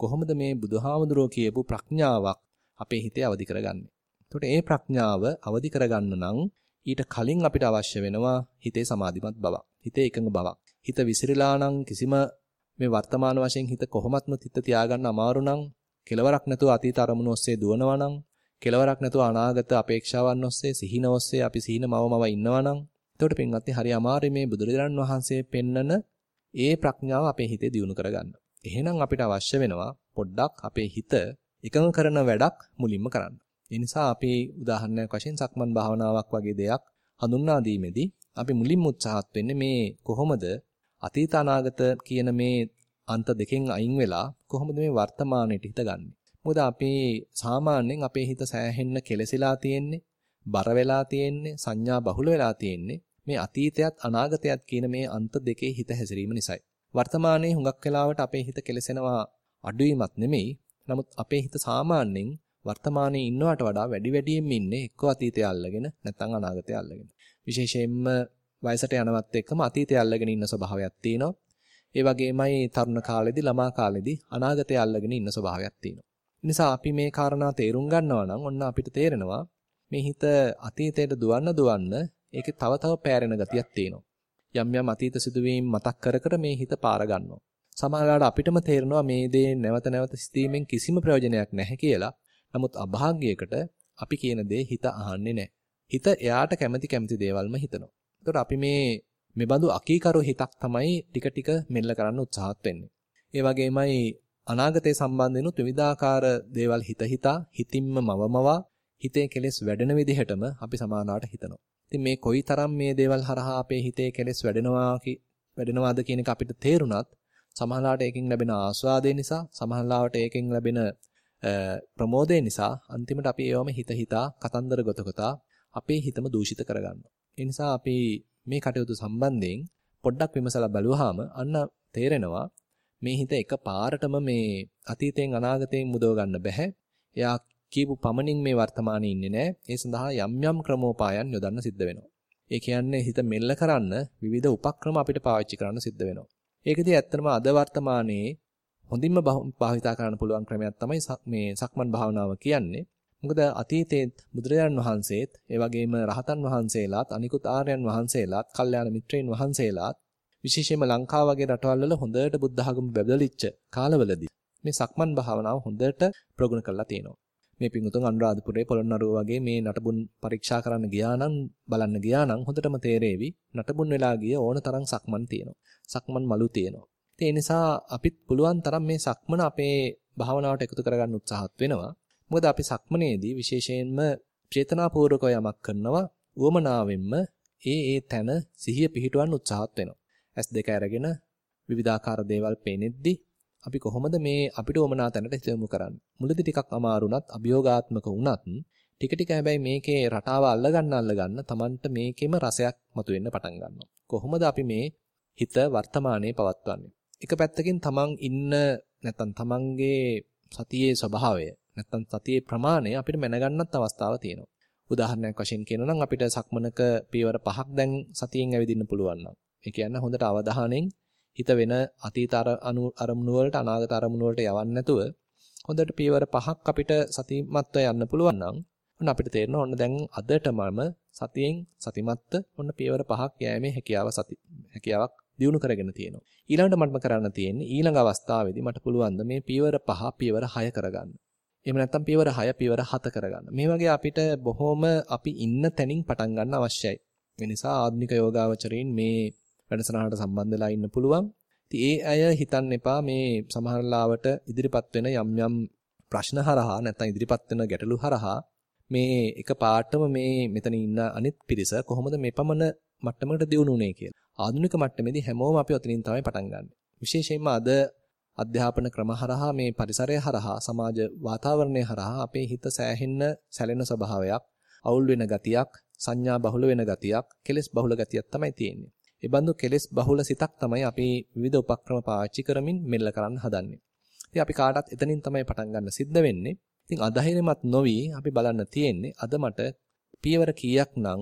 කොහොමද මේ බුදුහාමුදුරෝ කියපු ප්‍රඥාවක් අපේ හිතේ අවදි කරගන්නේ. එතකොට ඒ ප්‍රඥාව අවදි කරගන්න නම් ඊට කලින් අපිට අවශ්‍ය වෙනවා හිතේ සමාධිමත් බවක්. හිතේ එකඟ බවක්. හිත විසිරලා නම් කිසිම මේ වර්තමාන වශයෙන් හිත කොහොමත්ම හිත තියාගන්න අමාරු නම් කෙලවරක් නැතුව අතීත අරමුණු ඔස්සේ දුවනවා නම් කෙලවරක් නැතුව අනාගත අපේක්ෂාවන් ඔස්සේ සිහින ඔස්සේ අපි සිහින මවමව ඉන්නවා නම් එතකොට පින්වත්නි හරි අමාරුයි මේ බුදුරජාණන් වහන්සේ පෙන්නන ඒ ප්‍රඥාව අපේ හිතේ දියුණු කරගන්න. එහෙනම් අපිට අවශ්‍ය වෙනවා පොඩ්ඩක් අපේ හිත එකඟ කරන වැඩක් මුලින්ම කරන්න. ඒ නිසා අපි උදාහරණයක් වශයෙන් සක්මන් භාවනාවක් වගේ දෙයක් හඳුන්වා දීමේදී අපි මුලින්ම උත්සාහත් වෙන්නේ මේ කොහොමද අතීත අනාගත කියන මේ අන්ත දෙකෙන් අයින් වෙලා කොහොමද මේ වර්තමානයට හිත ගන්නෙ. මොකද අපි සාමාන්‍යයෙන් අපේ හිත සෑහෙන්න කෙලසිලා තියෙන්නේ, බර වෙලා තියෙන්නේ, සංඥා බහුල වෙලා තියෙන්නේ මේ අතීතයත් අනාගතයත් කියන මේ අන්ත දෙකේ හිත හැසිරීම නිසායි. වර්තමානයේ හුඟක් වෙලාවට අපේ හිත කෙලසෙනවා අඩුවීමක් නෙමෙයි. නමුත් අපේ හිත සාමාන්‍යයෙන් වර්තමානයේ ඉන්නවට වඩා වැඩි වැඩියෙන් ඉන්නේ එක්ක අතීතය අල්ලගෙන නැත්නම් අනාගතය අල්ලගෙන. විශේෂයෙන්ම වයසට යනවත් එක්කම අතීතය අල්ලගෙන ඉන්න ස්වභාවයක් තියෙනවා. ඒ වගේමයි තරුණ කාලෙදී ළමා කාලෙදී අනාගතය අල්ලගෙන ඉන්න ස්වභාවයක් තියෙනවා. නිසා අපි මේ කාරණා තේරුම් ගන්නවා නම් ඔන්න අපිට තේරෙනවා මේ හිත අතීතයට දුවන්න දුවන්න ඒකේ තව තව පෑරෙන ගතියක් තියෙනවා. යම් යම් අතීත සිදුවීම් මතක් කර කර මේ හිත පාර ගන්නවා. සමහරවිට අපිටම තේරෙනවා මේ දේ නැවත නැවත සිතීමෙන් කිසිම ප්‍රයෝජනයක් නැහැ කියලා. නමුත් අභාග්‍යයකට අපි කියන දේ හිත අහන්නේ නැහැ. හිත එයාට කැමති කැමති දේවල්ම හිතනවා. ඒකට අපි මේ මෙබඳු අකීකරු හිතක් තමයි ටික ටික මෙල්ල කරන්න උත්සාහත් වෙන්නේ. ඒ වගේමයි අනාගතය සම්බන්ධිනුත් විවිධාකාර දේවල් හිත හිතා හිතින්ම මවමවා හිතේ කෙලෙස් වැඩෙන විදිහටම අපි සමානාවට හිතනවා. ඉතින් මේ කොයිතරම් මේ දේවල් හරහා අපේ හිතේ කෙලෙස් වැඩෙනවා වැඩෙනවාද කියන එක අපිට තේරුණත් සමහරවිට ඒකෙන් ලැබෙන ආස්වාදය නිසා සමහරවිට ඒකෙන් ලැබෙන ප්‍රමෝදය නිසා අන්තිමට අපි ඒවම හිත හිතා කතන්දර ගොතකතා අපේ හිතම දූෂිත කරගන්නවා. ඒ නිසා අපි මේ කටයුතු සම්බන්ධයෙන් පොඩ්ඩක් විමසලා බලුවාම අන්න තේරෙනවා මේ හිත එක පාරටම මේ අතීතයෙන් අනාගතයෙන් මුදව ගන්න බෑ. එයා කියපු පමණින් මේ වර්තමානයේ ඉන්නේ නැහැ. ඒ සඳහා යම් යම් ක්‍රමෝපායන් යොදන්න සිද්ධ වෙනවා. ඒ කියන්නේ හිත මෙල්ල කරන්න විවිධ උපක්‍රම අපිට පාවිච්චි කරන්න සිද්ධ වෙනවා. ඒකදී ඇත්තටම අද වර්තමානයේ හොඳින්ම භාවිතා කරන්න පුළුවන් ක්‍රමයක් තමයි මේ සක්මන් භාවනාව කියන්නේ. මොකද අතීතයේ බුදුරජාණන් වහන්සේත් ඒ වගේම රහතන් වහන්සේලාත් අනිකුත් ආර්යයන් වහන්සේලාත් කල්යාණ මිත්‍රයින් වහන්සේලාත් විශේෂයෙන්ම ලංකාව වගේ රටවල් වල හොඳට බුද්ධ ආගම බැබලිච්ච කාලවලදී මේ සක්මන් භාවනාව හොඳට ප්‍රගුණ කරලා තියෙනවා. මේ පිඟුතුන් අනුරාධපුරයේ පොළොන්නරුව වගේ මේ නටබුන් පරීක්ෂා කරන්න ගියා නම් බලන්න ගියා නම් හොඳටම තේරෙවි නටබුන් වෙලා ගිය ඕන තරම් සක්මන් තියෙනවා. සක්මන් මලු තියෙනවා. ඒ නිසා අපිත් පුළුවන් තරම් මේ සක්මන අපේ භාවනාවට එකතු කරගන්න උත්සාහත් වෙනවා. මොකද අපි සක්මනේදී විශේෂයෙන්ම චේතනාපූර්වක යමක් කරනවා උවමනාවෙන්ම ඒ ඒ තැන සිහිය පිහිටවන්න උත්සාහත් වෙනවා. S2 අරගෙන විවිධාකාර දේවල් පේනෙද්දි අපි කොහොමද මේ අපිට උවමනා තැනට හිත යොමු කරන්නේ? මුලදී ටිකක් අමාරුණත් අභියෝගාත්මක වුණත් ටික ටික හැබැයි මේකේ රටාව අල්ලගන්න අල්ලගන්න Tamanට මේකෙම රසයක් මතුවෙන්න පටන් ගන්නවා. කොහොමද අපි මේ හිත වර්තමානයේ පවත්වන්නේ? එක පැත්තකින් Taman ඉන්න නැත්නම් Tamanගේ සතියේ ස්වභාවය නැත්නම් සතියේ ප්‍රමාණය අපිට මැනගන්නත් අවස්ථාව තියෙනවා. උදාහරණයක් වශයෙන් කියනවා නම් අපිට සක්මනක පියවර පහක් දැන් සතියෙන් ඇවිදින්න පුළුවන් නම්. ඒ කියන්නේ හොඳට අවධානයෙන් හිත වෙන අතීත අරමුණු වලට අනාගත අරමුණු වලට යවන්නේ නැතුව හොඳට පියවර පහක් අපිට සතිමත්ව යන්න පුළුවන් නම් ඔන්න අපිට තේරෙනවා ඔන්න දැන් අදටමම සතියෙන් සතිමත්ත ඔන්න පියවර පහක් යෑමේ හැකියාව සති හැකියාවක් දිනු කරගෙන තියෙනවා. ඊළඟට මටම කරන්න තියෙන්නේ ඊළඟ අවස්ථාවේදී මට පුළුවන් මේ පියවර පහ පියවර 6 කරගන්න. එහෙම නැත්නම් පියවර 6 පියවර 7 කරගන්න. මේ වගේ අපිට බොහොම අපි ඉන්න තැනින් පටන් ගන්න අවශ්‍යයි. ඒ නිසා ආධුනික යෝගාවචරයින් මේ වැඩසටහනට සම්බන්ධ වෙලා ඉන්න පුළුවන්. ඉතින් ඒ අය හිතන්න එපා මේ සමහර ලාවට ඉදිරිපත් වෙන යම් යම් ප්‍රශ්න හරහා නැත්නම් ඉදිරිපත් වෙන ගැටලු හරහා මේ එක පාටම මේ මෙතන ඉන්න අනිත් පිරිස කොහොමද මේ පමණ මට්ටමකට දියුණුුනේ කියලා. ආධුනික මට්ටමේදී හැමෝම අපි ඔතනින් තමයි පටන් ගන්න. විශේෂයෙන්ම අද අධ්‍යාපන ක්‍රම හරහා මේ පරිසරය හරහා සමාජ වාතාවරණය හරහා අපේ හිත සෑහෙන්න සැලෙන ස්වභාවයක්, අවුල් වෙන ගතියක්, සංඥා බහුල වෙන ගතියක්, කෙලෙස් බහුල ගතියක් තමයි තියෙන්නේ. ඒ බඳු කෙලෙස් බහුල සිතක් තමයි අපි විවිධ උපක්‍රම පාවිච්චි කරමින් මෙල්ල කරන්න හදන්නේ. ඉතින් අපි කාටත් එතනින් තමයි පටන් ගන්න සිද්ධ වෙන්නේ. ඉතින් අධෛර්යමත් නොවි අපි බලන්න තියෙන්නේ අද මට පියවර කීයක් නම්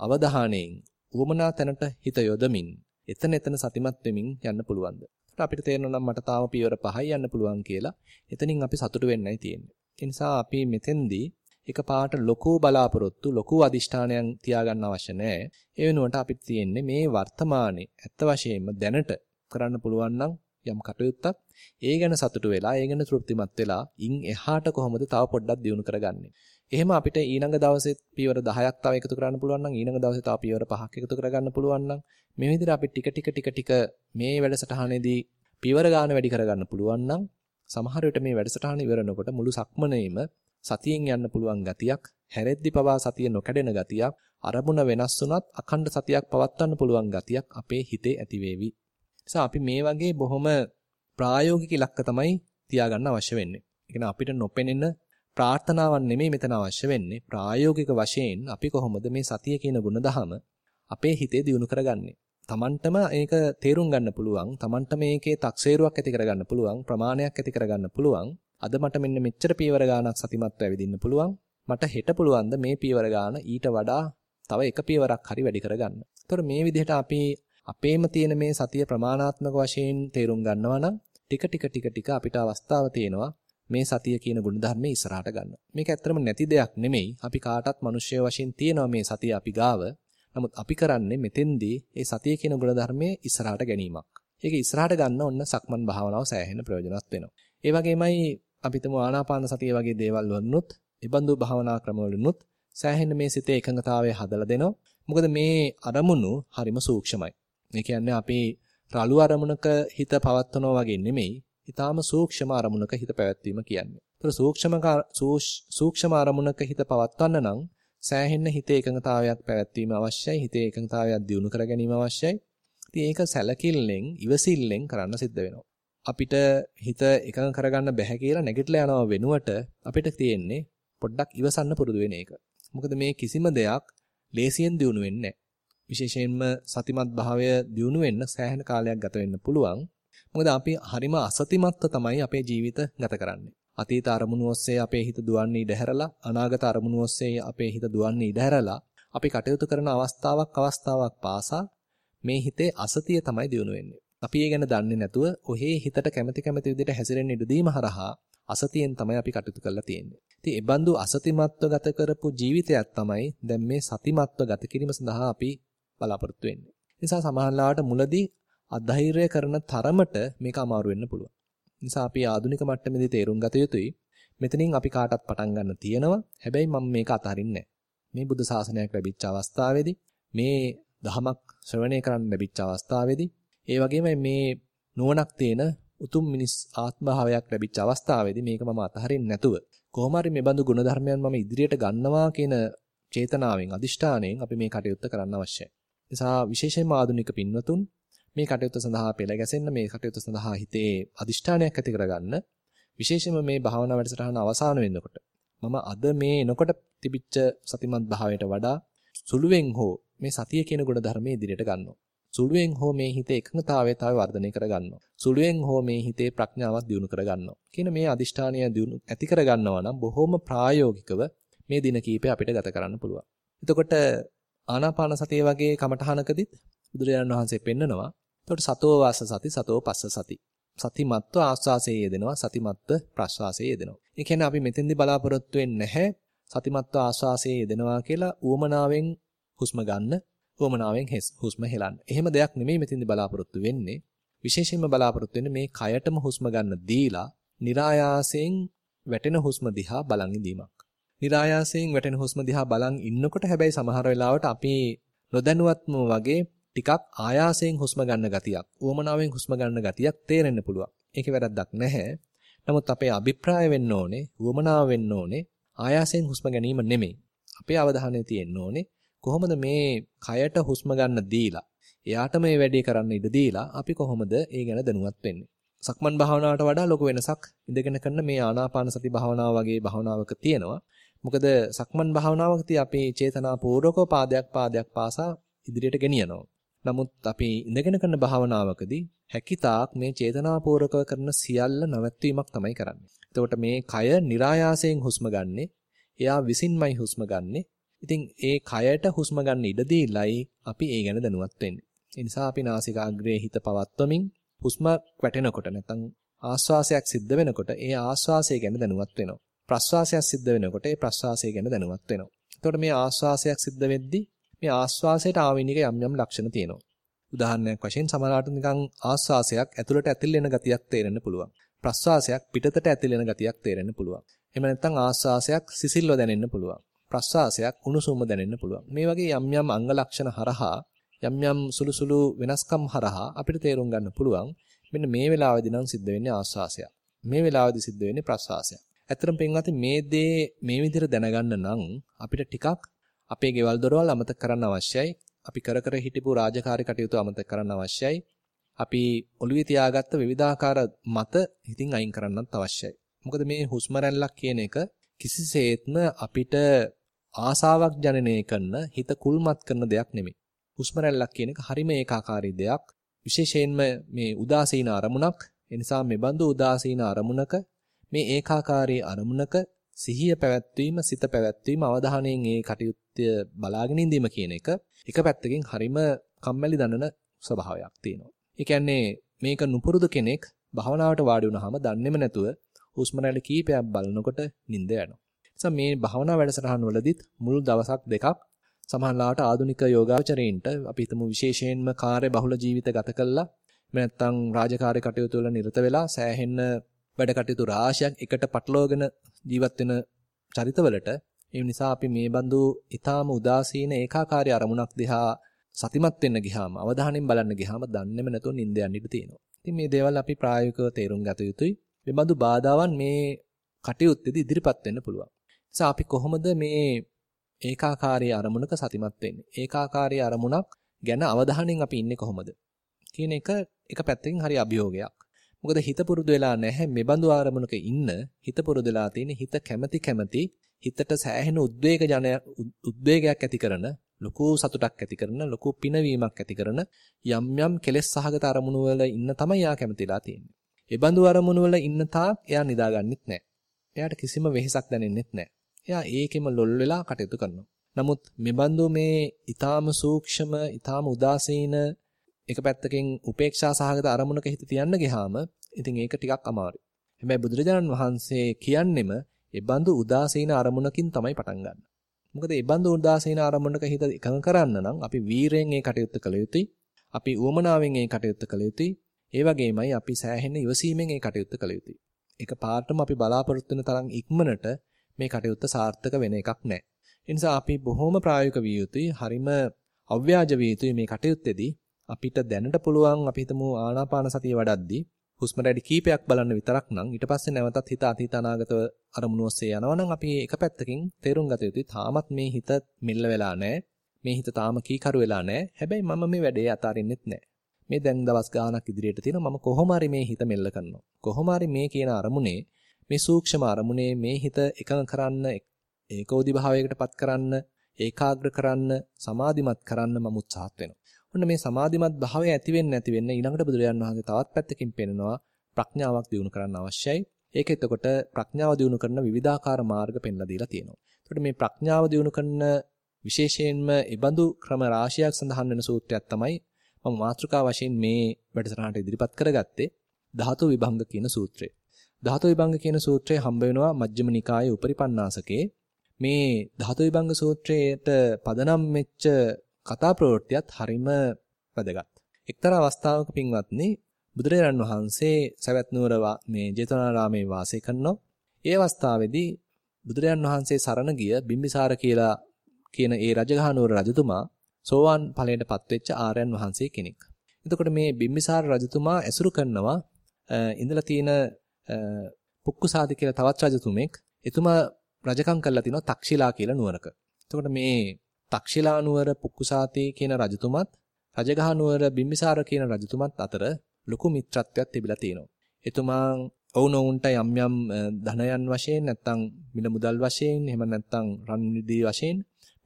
අවධානයෙන් උවමනා තැනට හිත යොදමින් එතන එතන සතිමත් වෙමින් යන්න පුළුවන්ද? අපිට තේරෙනවා නම් මට තාම පියවර පහයි යන්න පුළුවන් කියලා. එතනින් අපි සතුටු වෙන්නයි තියෙන්නේ. ඒ නිසා අපි මෙතෙන්දී එකපාරට ලොකු බලාපොරොත්තු ලොකු අදිෂ්ඨානයන් තියාගන්න අවශ්‍ය නැහැ. ඒ වෙනුවට අපිට තියෙන්නේ මේ වර්තමානයේ ඇත්ත වශයෙන්ම දැනට කරන්න පුළුවන් නම් යම් කටයුත්තක් ඒ ගැන සතුටු වෙලා ඒ ගැන තෘප්තිමත් වෙලා ඉන් එහාට කොහොමද තව පොඩ්ඩක් දියුණු කරගන්නේ. එහෙම අපිට ඊළඟ දවසේ පියවර 10ක් තව එකතු කරන්න පුළුවන් නම් ඊළඟ දවසේ තව පියවර 5ක් එකතු කරගන්න පුළුවන් නම් මේ විදිහට අපි ටික ටික ටික ටික මේ වැඩසටහනේදී පියවර ගන්න වැඩි කරගන්න පුළුවන් නම් සමහර විට මේ වැඩසටහන ඉවරනකොට මුළු සක්මනේම සතියෙන් යන්න පුළුවන් ගතියක්, හැරෙද්දි පවා සතිය නොකඩෙන ගතියක්, අරමුණ වෙනස් වුණත් අඛණ්ඩ සතියක් පවත්වන්න පුළුවන් ගතියක් අපේ හිතේ ඇති වේවි. නිසා අපි මේ වගේ බොහොම ප්‍රායෝගික ඉලක්ක තමයි තියාගන්න අවශ්‍ය වෙන්නේ. ඒ අපිට නොපෙනෙන ප්‍රාර්ථනාවක් නෙමෙයි මෙතන අවශ්‍ය වෙන්නේ. ප්‍රායෝගික වශයෙන් අපි කොහොමද මේ සතිය කියන ගුණධම අපේ හිතේ දියුණු කරගන්නේ? Tamanටම ඒක තේරුම් ගන්න පුළුවන්. Tamanට මේකේ තක්සේරුවක් ඇති කරගන්න පුළුවන්. ප්‍රමාණයක් ඇති කරගන්න පුළුවන්. අද මට මෙන්න මෙච්චර පියවර ගාණක් සතිමත්ව ඇවිදින්න පුළුවන්. මට හෙට පුළුවන් මේ පියවර ගාණ ඊට වඩා තව එක පියවරක් හරි වැඩි කරගන්න. ඒතකොට මේ විදිහට අපි අපේම තියෙන මේ සතිය ප්‍රමාණාත්මක වශයෙන් තේරුම් ගන්නවා නම් ටික ටික ටික ටික අපිට අවස්ථාව තියෙනවා මේ සතිය කියන ගුණධර්මයේ ඉස්සරහට ගන්න. මේක ඇත්තටම නැති දෙයක් නෙමෙයි. අපි කාටත් මිනිස්සය වශයෙන් තියෙනවා මේ සතිය අපි ගාව. නමුත් අපි කරන්නේ මෙතෙන්දී මේ සතිය කියන ගුණධර්මයේ ඉස්සරහට ගැනීමක්. ඒක ඉස්සරහට ගන්න ඔන්න සක්මන් භාවනාව සෑහෙන ප්‍රයෝජනවත් වෙනවා. ඒ වගේමයි අපි තුමු ආනාපාන සතිය වගේ දේවල් වලුත්, ඉබඳු භාවනා ක්‍රමවලුත් සෑහෙන මේ සිතේ එකඟතාවය හදලා දෙනවා. මොකද මේ අරමුණු හරිම සූක්ෂමයි. මේ කියන්නේ අපි රළු අරමුණක හිත පවත්වනවා වගේ නෙමෙයි. ඊටාම සූක්ෂම අරමුණක හිත පැවැත්වීම කියන්නේ. ඒතර සූක්ෂම සූක්ෂම අරමුණක හිත පවත්වන්න නම් සෑහෙන්න හිතේ එකඟතාවයක් පැවැත්වීම අවශ්‍යයි. හිතේ එකඟතාවයක් දියුණු කර ගැනීම අවශ්‍යයි. ඉතින් ඒක සැලකිල්ලෙන්, ඉවසිල්ලෙන් කරන්න සිද්ධ වෙනවා. අපිට හිත එකඟ කරගන්න බැහැ කියලා නැගිටලා යනවා වෙනුවට අපිට තියෙන්නේ පොඩ්ඩක් ඉවසන්න පුරුදු වෙන එක. මොකද මේ කිසිම දෙයක් ලේසියෙන් දියුණු වෙන්නේ විශේෂයෙන්ම සතිමත් භාවය දියුණු වෙන්න සෑහෙන කාලයක් ගත වෙන්න පුළුවන්. මොකද අපි හරිම අසතිමත්ව තමයි අපේ ජීවිත ගත කරන්නේ. අතීත අරමුණු ඔස්සේ අපේ හිත දුවන්නේ ඉඩ හැරලා අනාගත අරමුණු ඔස්සේ අපේ හිත දුවන්නේ ඉඩ හැරලා අපි කටයුතු කරන අවස්ථාවක් අවස්ථාවක් පාසා මේ හිතේ අසතිය තමයි දියුණු වෙන්නේ. අපි ඒ ගැන දන්නේ නැතුව ඔහේ හිතට කැමැති කැමැති විදිහට හැසිරෙන්න ඉඩ දීම හරහා අසතියෙන් තමයි අපි කටයුතු කරලා තියෙන්නේ. ඉතින් ඒ බඳු අසතිමත්ව ගත කරපු ජීවිතයක් තමයි දැන් මේ සතිමත්ව ගත කිරීම සඳහා අපි බලාපොරොත්තු වෙන්නේ. නිසා සමහරවිට මුලදී අධෛර්ය කරන තරමට මේක අමාරු වෙන්න පුළුවන්. නිසා අපි ආධුනික මට්ටමේදී තේරුම් ගත යුතුයි. මෙතනින් අපි කාටත් පටන් ගන්න තියෙනවා. හැබැයි මම මේක අතහරින්නේ මේ බුද්ධ ශාසනයක් ලැබිච්ච අවස්ථාවේදී මේ දහමක් ශ්‍රවණය කරන්න ලැබිච්ච අවස්ථාවේදී ඒ වගේම මේ නුවණක් තියෙන උතුම් මිනිස් ආත්මභාවයක් ලැබිච්ච අවස්ථාවේදී මේක මම අතහරින්නේ නැතුව කොහොම හරි මේ බඳු ගුණධර්මයන් මම ඉදිරියට ගන්නවා කියන චේතනාවෙන් අදිෂ්ඨාණයෙන් අපි මේ කටයුත්ත කරන්න අවශ්‍යයි. නිසා විශේෂයෙන්ම ආධුනික පින්වතුන් මේ කටයුත්ත සඳහා පෙළ ගැසෙන්න මේ කටයුත්ත සඳහා හිතේ අදිෂ්ඨානයක් ඇති කරගන්න විශේෂයෙන්ම මේ භාවනා වැඩසටහන අවසන් වෙනකොට මම අද මේ එනකොට තිබිච්ච සතිමත් භාවයට වඩා සුළුවෙන් හෝ මේ සතිය කියන ගුණ ධර්මයේ ඉදිරියට ගන්නවා. සුළුවෙන් හෝ මේ හිතේ එකඟතාවය තව වර්ධනය කරගන්නවා. සුළුවෙන් හෝ මේ හිතේ ප්‍රඥාවක් දියුණු කරගන්නවා. කියන මේ අදිෂ්ඨානය දියුණු ඇති කරගන්නවා නම් බොහොම ප්‍රායෝගිකව මේ දින කීපය අපිට ගත කරන්න පුළුවන්. එතකොට ආනාපාන සතිය වගේ කමඨහනකදීත් බුදුරජාණන් වහන්සේ පෙන්නනවා එතකොට සතෝ වාස සති සතෝ පස්ස සති. සතිමත්ව ආස්වාසයේ යෙදෙනවා සතිමත්ව ප්‍රස්වාසයේ යෙදෙනවා. ඒ කියන්නේ අපි මෙතෙන්දි බලාපොරොත්තු වෙන්නේ නැහැ සතිමත්ව ආස්වාසයේ යෙදෙනවා කියලා උවමනාවෙන් හුස්ම ගන්න, වොමනාවෙන් හුස්ම හෙලන්න. එහෙම දෙයක් නෙමෙයි මෙතෙන්දි බලාපොරොත්තු වෙන්නේ. විශේෂයෙන්ම බලාපොරොත්තු වෙන්නේ මේ කයටම හුස්ම ගන්න දීලා, નિરાයාසයෙන් වැටෙන හුස්ම දිහා බලන් ඉඳීමක්. નિરાයාසයෙන් වැටෙන හුස්ම දිහා බලන් ඉන්නකොට හැබැයි සමහර වෙලාවට අපි නොදැනුවත්ම වගේ ටිකක් ආයාසයෙන් හුස්ම ගන්න ගතියක්, වොමනාවෙන් හුස්ම ගන්න ගතියක් තේරෙන්න පුළුවන්. ඒකේ වැරද්දක් නැහැ. නමුත් අපේ අභිප්‍රාය වෙන්න ඕනේ, වොමනාව වෙන්න ඕනේ ආයාසයෙන් හුස්ම ගැනීම නෙමෙයි. අපේ අවධානය තියෙන්න ඕනේ කොහොමද මේ කයට හුස්ම ගන්න දීලා, එයාට මේ වැඩේ කරන්න ඉඩ දීලා අපි කොහොමද ඒ ගැන දැනුවත් වෙන්නේ. සක්මන් භාවනාවට වඩා ලොකු වෙනසක් ඉඳගෙන කරන මේ ආනාපාන සති භාවනාව වගේ භාවනාවක තියෙනවා. මොකද සක්මන් භාවනාවකදී අපි චේතනාපූර්වකව පාදයක් පාදයක් පාසා ඉදිරියට ගෙනියනවා. නමුත් අපි ඉඳගෙන කරන භාවනාවකදී හැකිතාක් මේ චේතනාපූර්වකව කරන සියල්ල නැවැත්වීමක් තමයි කරන්නේ. එතකොට මේ කය નિરાයාසයෙන් හුස්ම ගන්නෙ, එයා විසින්මයි හුස්ම ගන්නෙ. ඉතින් ඒ කයට හුස්ම ගන්න ඉඩ දීලයි අපි ඒ ගැන දැනුවත් වෙන්නේ. ඒ නිසා අපි නාසිකාග්‍රයේ හිත පවත්වමින් හුස්ම වැටෙනකොට නැත්නම් ආශ්වාසයක් සිද්ධ වෙනකොට ඒ ආශ්වාසය ගැන දැනුවත් වෙනවා. ප්‍රශ්වාසයක් සිද්ධ වෙනකොට ඒ ප්‍රශ්වාසය ගැන දැනුවත් වෙනවා. එතකොට මේ ආශ්වාසයක් සිද්ධ වෙද්දී මේ ආස්වාසයට ආවිනික යම් යම් ලක්ෂණ තියෙනවා. උදාහරණයක් වශයෙන් සමහරවිට නිකන් ආස්වාසයක් ඇතුළට ඇතිල් වෙන ගතියක් තේරෙන්න පුළුවන්. ප්‍රස්වාසයක් පිටතට ඇතිල් වෙන ගතියක් තේරෙන්න පුළුවන්. එහෙම නැත්නම් ආස්වාසයක් සිසිල්ව දැනෙන්න පුළුවන්. ප්‍රස්වාසයක් උණුසුම දැනෙන්න පුළුවන්. මේ වගේ යම් යම් අංග ලක්ෂණ හරහා යම් යම් සුළු සුළු වෙනස්කම් හරහා අපිට තේරුම් ගන්න පුළුවන් මෙන්න මේ වෙලාවේදී නම් සිද්ධ වෙන්නේ ආස්වාසය. මේ වෙලාවේදී සිද්ධ වෙන්නේ ප්‍රස්වාසය. ඇත්තටම පින්වත්නි මේ දේ මේ විදිහට දැනගන්න නම් අපිට ටිකක් අපේ ගෙවල් දොරවල් අමතක කරන්න අවශ්‍යයි. අපි කර කර හිටපු රාජකාරී කටයුතු අමතක කරන්න අවශ්‍යයි. අපි ඔළුවේ තියාගත්ත විවිධාකාර මත හිතින් අයින් කරන්නත් අවශ්‍යයි. මොකද මේ හුස්ම කියන එක කිසිසේත්ම අපිට ආසාවක් ජනනය කරන හිත කුල්මත් කරන දෙයක් නෙමෙයි. හුස්ම කියන එක හරිම ඒකාකාරී දෙයක්. විශේෂයෙන්ම මේ උදාසීන අරමුණක්. ඒ නිසා මේ බඳු උදාසීන අරමුණක මේ ඒකාකාරී අරමුණක සිහිය පැවැත්වීම, සිත පැවැත්වීම අවධානයෙන් ඒ කටයුත්ත බලාගෙන ඉඳීම කියන එක එක පැත්තකින් හරිම කම්මැලි දනන ස්වභාවයක් තියෙනවා. ඒ කියන්නේ මේක නුපුරුදු කෙනෙක් භාවනාවට වාඩි වුණාම දන්නේම නැතුව හුස්ම රැලි කීපයක් බලනකොට නිින්ද යනවා. නිසා මේ භාවනා වැඩසටහන් වලදීත් මුළු දවසක් දෙකක් සමහරලාට ආධුනික යෝගාචරයින්ට අපි හිතමු විශේෂයෙන්ම කාර්ය බහුල ජීවිත ගත කළා නැත්නම් රාජකාරී කටයුතු වල නිරත වෙලා සෑහෙන්න වැඩ කටයුතු රාශියක් එකට පටලවාගෙන ජීවත් වෙන චරිතවලට ඒ නිසා අපි මේ බඳු ඊටාම උදාසීන ඒකාකාරී අරමුණක් දිහා සතිමත් වෙන්න ගියාම අවධානයෙන් බලන්න ගියාම දන්නේම නැතුව නිින්ද යන්න ඉඩ තියෙනවා. ඉතින් මේ දේවල් අපි ප්‍රායෝගිකව තේරුම් ගත යුතුයි. මේ බඳු බාධාවන් මේ කටයුත්තේදී ඉදිරිපත් වෙන්න පුළුවන්. නිසා අපි කොහොමද මේ ඒකාකාරී අරමුණක සතිමත් වෙන්නේ? ඒකාකාරී අරමුණක් ගැන අවධානයෙන් අපි ඉන්නේ කොහොමද? කියන එක එක පැත්තකින් හරි අභියෝගයක්. මොකද හිත පුරුදු වෙලා නැහැ මේ බඳු ආරමුණක ඉන්න හිත පුරුදු වෙලා තියෙන හිත කැමැති කැමැති හිතට සෑහෙන උද්වේග ජන උද්වේගයක් ඇති කරන ලොකු සතුටක් ඇති කරන ලොකු පිනවීමක් ඇති කරන යම් යම් කෙලෙස් සහගත අරමුණු වල ඉන්න තමයි යා කැමතිලා තියෙන්නේ. ඒ බඳු අරමුණු වල ඉන්න තාක් එයා නිදාගන්නෙත් නැහැ. එයාට කිසිම වෙහෙසක් දැනෙන්නෙත් නැහැ. එයා ඒකෙම ලොල් වෙලා කටයුතු කරනවා. නමුත් මේ බඳු මේ ඊ타ම සූක්ෂම ඊ타ම උදාසීන එක පැත්තකින් උපේක්ෂා සහගත අරමුණක හිත තියන්න ගියාම ඉතින් ඒක ටිකක් අමාරුයි. හැබැයි බුදුරජාණන් වහන්සේ කියන්නෙම ඒ බඳු උදාසීන අරමුණකින් තමයි පටන් ගන්න. මොකද ඒ බඳු උදාසීන අරමුණක හිත එකඟ කරන්න නම් අපි වීරයෙන් ඒ කටයුත්ත කළ යුතුයි. අපි උවමනාවෙන් ඒ කටයුත්ත කළ යුතුයි. ඒ වගේමයි අපි සෑහෙන ඉවසීමෙන් ඒ කටයුත්ත කළ යුතුයි. ඒක පාටම අපි බලාපොරොත්තු වෙන තරම් ඉක්මනට මේ කටයුත්ත සාර්ථක වෙන එකක් නැහැ. ඒ නිසා අපි බොහොම ප්‍රායෝගික විය යුතුයි. හරිම අව්‍යාජ විය යුතුයි මේ කටයුත්තේදී. අපිට දැනට පුළුවන් අපි හිතමු ආනාපාන සතිය වඩද්දී හුස්ම රැලි කීපයක් බලන්න විතරක් නම් ඊට පස්සේ නැවතත් හිත අතීත අනාගත අරමුණු ඔස්සේ යනවා නම් අපි එක පැත්තකින් තේරුම් ගත යුතුයි. තාමත් මේ හිත මෙල්ල වෙලා නැහැ මේ හිත තාම කීකරු වෙලා නැහැ හැබැයි මම මේ වැඩේ අතාරින්නෙත් නැහැ මේ දැන් දවස් ගාණක් ඉදිරියට තියෙනවා. මම කොහොම හරි මේ හිත මෙල්ල කරනවා. කොහොම හරි මේ කියන අරමුණේ මේ සූක්ෂම අරමුණේ මේ හිත එකඟ කරන්න ඒකෝදි භාවයකටපත් කරන්න ඒකාග්‍ර කරන්න සමාධිමත් කරන්න මම උත්සාහත් වෙනවා ඔන්න මේ සමාධිමත් භාවය ඇති වෙන්න නැති වෙන්න ඊළඟට බුදුරජාන් වහන්සේ තවත් පැත්තකින් පෙන්නනවා ප්‍රඥාවක් දියුණු කරන්න අවශ්‍යයි. ඒක එතකොට ප්‍රඥාව දියුණු කරන විවිධාකාර මාර්ග පෙන්ලා දීලා තියෙනවා. එතකොට මේ ප්‍රඥාව දියුණු කරන විශේෂයෙන්ම ඉබඳු ක්‍රම රාශියක් සඳහන් වෙන සූත්‍රයක් තමයි මම මාතෘකා වශයෙන් මේ වැඩසටහනට ඉදිරිපත් කරගත්තේ ධාතු විභංග කියන සූත්‍රය. ධාතු විභංග කියන සූත්‍රය හම්බ වෙනවා මජ්ක්‍ධිම නිකායේ උපරිපන්නාසකේ. මේ ධාතු විභංග සූත්‍රයට පදනම් වෙච්ච කතා ප්‍රවෘත්තියත් හරිම වැදගත්. එක්තරා අවස්ථාවක පින්වත්නි බුදුරජාණන් වහන්සේ සවැත් නුවර මේ ජේතවනාරාමේ වාසය කරනවා. ඒ අවස්ථාවේදී බුදුරජාණන් වහන්සේ සරණ ගිය බිම්බිසාර කියලා කියන ඒ රජගහ නුවර රජතුමා සෝවාන් ඵලයටපත් වෙච්ච ආර්යයන් වහන්සේ කෙනෙක්. එතකොට මේ බිම්බිසාර රජතුමා ඇසුරු කරනවා ඉඳලා තියෙන පුක්කුසාදි කියලා තවත් රජතුමෙක් එතුමා රජකම් කරලා තිනවා තක්ෂිලා කියලා නුවරක. එතකොට මේ තක්ෂිලා නුවර පුක්කුසාති කියන රජතුමත් රජගහ නුවර බිම්බිසාර කියන රජතුමත් අතර ලොකු මිත්‍රත්වයක් තිබිලා තියෙනවා. එතුමා ඔවුනොවුන්ට යම් යම් ධනයන් වශයෙන් නැත්නම් මිල මුදල් වශයෙන් එහෙම නැත්නම් රන් නිදී වශයෙන්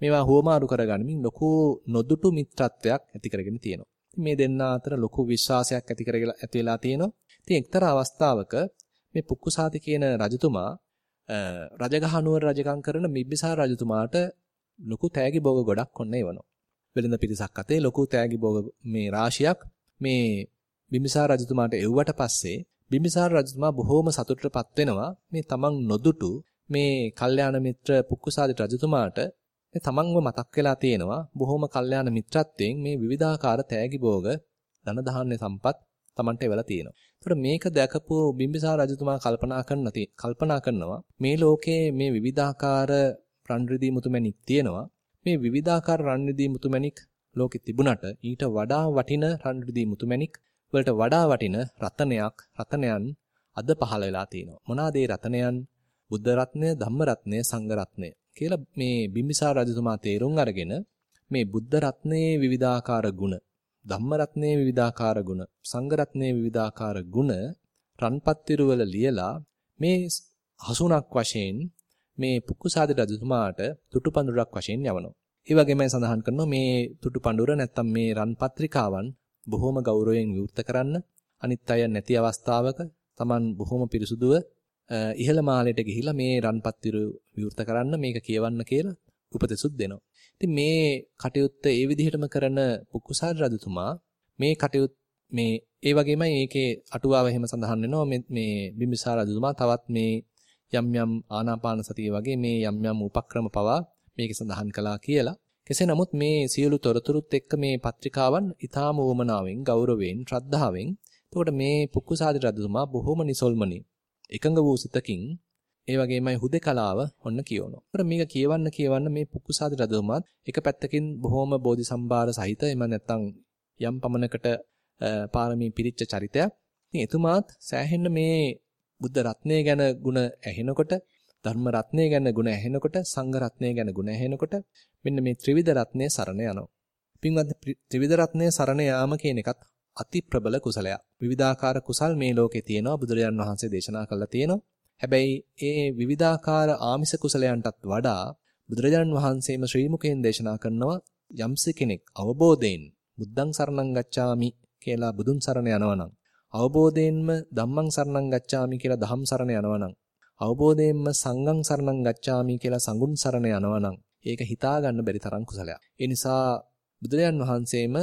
මේවා හුවමාරු කරගනිමින් ලොකු නොදුටු මිත්‍රත්වයක් ඇති කරගෙන තියෙනවා. මේ දෙන්න අතර ලොකු විශ්වාසයක් ඇති කරගලා ඇති වෙලා තියෙනවා. ඉතින් එක්තරා අවස්ථාවක මේ පුක්කුසාති කියන රජතුමා රජගහ නුවර රජකම් කරන මිබ්බිසාර රජතුමාට ලොකු තෑගි භෝග ගොඩක් ඔන්න එවනවා. වෙළඳ පිරිසක් අතේ ලොකු තෑගි භෝග මේ රාශියක් මේ බිම්බිසාර රජතුමාට එව්වට පස්සේ බිම්බිසාර රජතුමා බොහෝම සතුටටපත් වෙනවා මේ තමන් නොදුටු මේ කල්යාණ මිත්‍ර පුක්කුසාති රජතුමාට මේ තමන්ව මතක් වෙලා තියෙනවා බොහෝම කල්යාණ මිත්‍රත්වයෙන් මේ විවිධාකාර තෑගි භෝග ධන ධාන්‍ය සම්පත් තමන්ට එවලා තියෙනවා. ඒතකොට මේක දැකපු බිම්බිසාර රජතුමා කල්පනා කරන කල්පනා කරනවා මේ ලෝකයේ මේ විවිධාකාර රන් රිදී මුතුමැණික් තියෙනවා. මේ විවිධාකාර රන් රිදී මුතුමැණික් ලෝකෙ තිබුණට ඊට වඩා වටින රන් රිදී මුතුමැණික් වලට වඩා වටින රතනයක් රතනයන් අද පහළ වෙලා තියෙනවා. මොනවාද ඒ රතනයන්? බුද්ධ රත්නය, ධම්ම රත්නය, සංඝ රත්නය කියලා මේ බිම්බිසාර රජතුමා තේරුම් අරගෙන මේ බුද්ධ රත්නයේ විවිධාකාර ගුණ ධම්ම රත්නයේ විවිධාකාර ගුණ, සංඝ රත්නයේ විවිධාකාර ගුණ රන්පත්තිරු වල ලියලා මේ හසුණක් වශයෙන් මේ පුක්කුසාද රජතුමාට තුටුපඳුරක් වශයෙන් යවනවා. ඒ වගේමයි සඳහන් කරනවා මේ තුටුපඳුර නැත්තම් මේ රන් පත්‍රිකාවන් බොහොම ගෞරවයෙන් විවෘත කරන්න අනිත් අය නැති අවස්ථාවක Taman බොහොම පිරිසුදුව ඉහළ මාලයට ගිහිලා මේ රන්පත්තිරු විවෘත කරන්න මේක කියවන්න කියලා උපදෙසුත් දෙනවා. ඉතින් මේ කටයුත්ත ඒ විදිහටම කරන පුක්කුසාර රජතුමා මේ කටයුත් මේ ඒ වගේමයි මේකේ අටුවාව එහෙම සඳහන් වෙනවා. මේ බිම්බිසාර රජතුමා තවත් මේ යම් යම් ආනාපාන සතිය වගේ මේ යම් යම් උපක්‍රම පවා මේකේ සඳහන් කළා කියලා. කෙසේ නමුත් මේ සියලු තොරතුරුත් එක්ක මේ පත්‍රිකාවන් ඊටාම වමනාවෙන් ගෞරවයෙන් ශ්‍රද්ධාවෙන්. එතකොට මේ පුක්කුසාද රජතුමා බොහොම නිසල්මනි. එකඟ වූ සිතකින් ඒ වගේමයි හුදේකලාව ඔන්න කියවනවා. ඒතර මේක කියවන්න කියවන්න මේ පුක්කුසාද රජතුමාත් එක පැත්තකින් බොහොම බෝධි සම්භාර සහිත එම නැත්තම් යම් පමණකට පාරමී පිරිච්ච චරිතයක්. ඉතින් එතුමාත් සෑහෙන්න මේ බුද්ධ රත්නය ගැන ಗುಣ ඇහෙනකොට ධර්ම රත්නය ගැන ಗುಣ ඇහෙනකොට සංඝ රත්නය ගැන ಗುಣ ඇහෙනකොට මෙන්න මේ ත්‍රිවිධ රත්නය සරණ යනවා. පින්වත් ත්‍රිවිධ රත්නය සරණ යාම කියන එකත් අති ප්‍රබල කුසලයක්. විවිධාකාර කුසල් මේ ලෝකේ තියෙනවා බුදුරජාන් වහන්සේ දේශනා කළා තියෙනවා. හැබැයි ඒ විවිධාකාර ආමිස කුසලයන්ටත් වඩා බුදුරජාණන් වහන්සේම ශ්‍රී මුකෙන් දේශනා කරනවා යම්ස කෙනෙක් අවබෝධයෙන් බුද්ධං සරණං ගච්ඡාමි කියලා බුදුන් සරණ යනවනම් අවබෝධයෙන්ම ධම්මං සරණං ගච්ඡාමි කියලා ධම් සරණ යනවනම් අවබෝධයෙන්ම සංඝං සරණං ගච්ඡාමි කියලා සංඝුන් සරණ යනවනම් ඒක හිතා ගන්න බැරි තරම් කුසලයක්. ඒ නිසා බුදුරජාණන් වහන්සේම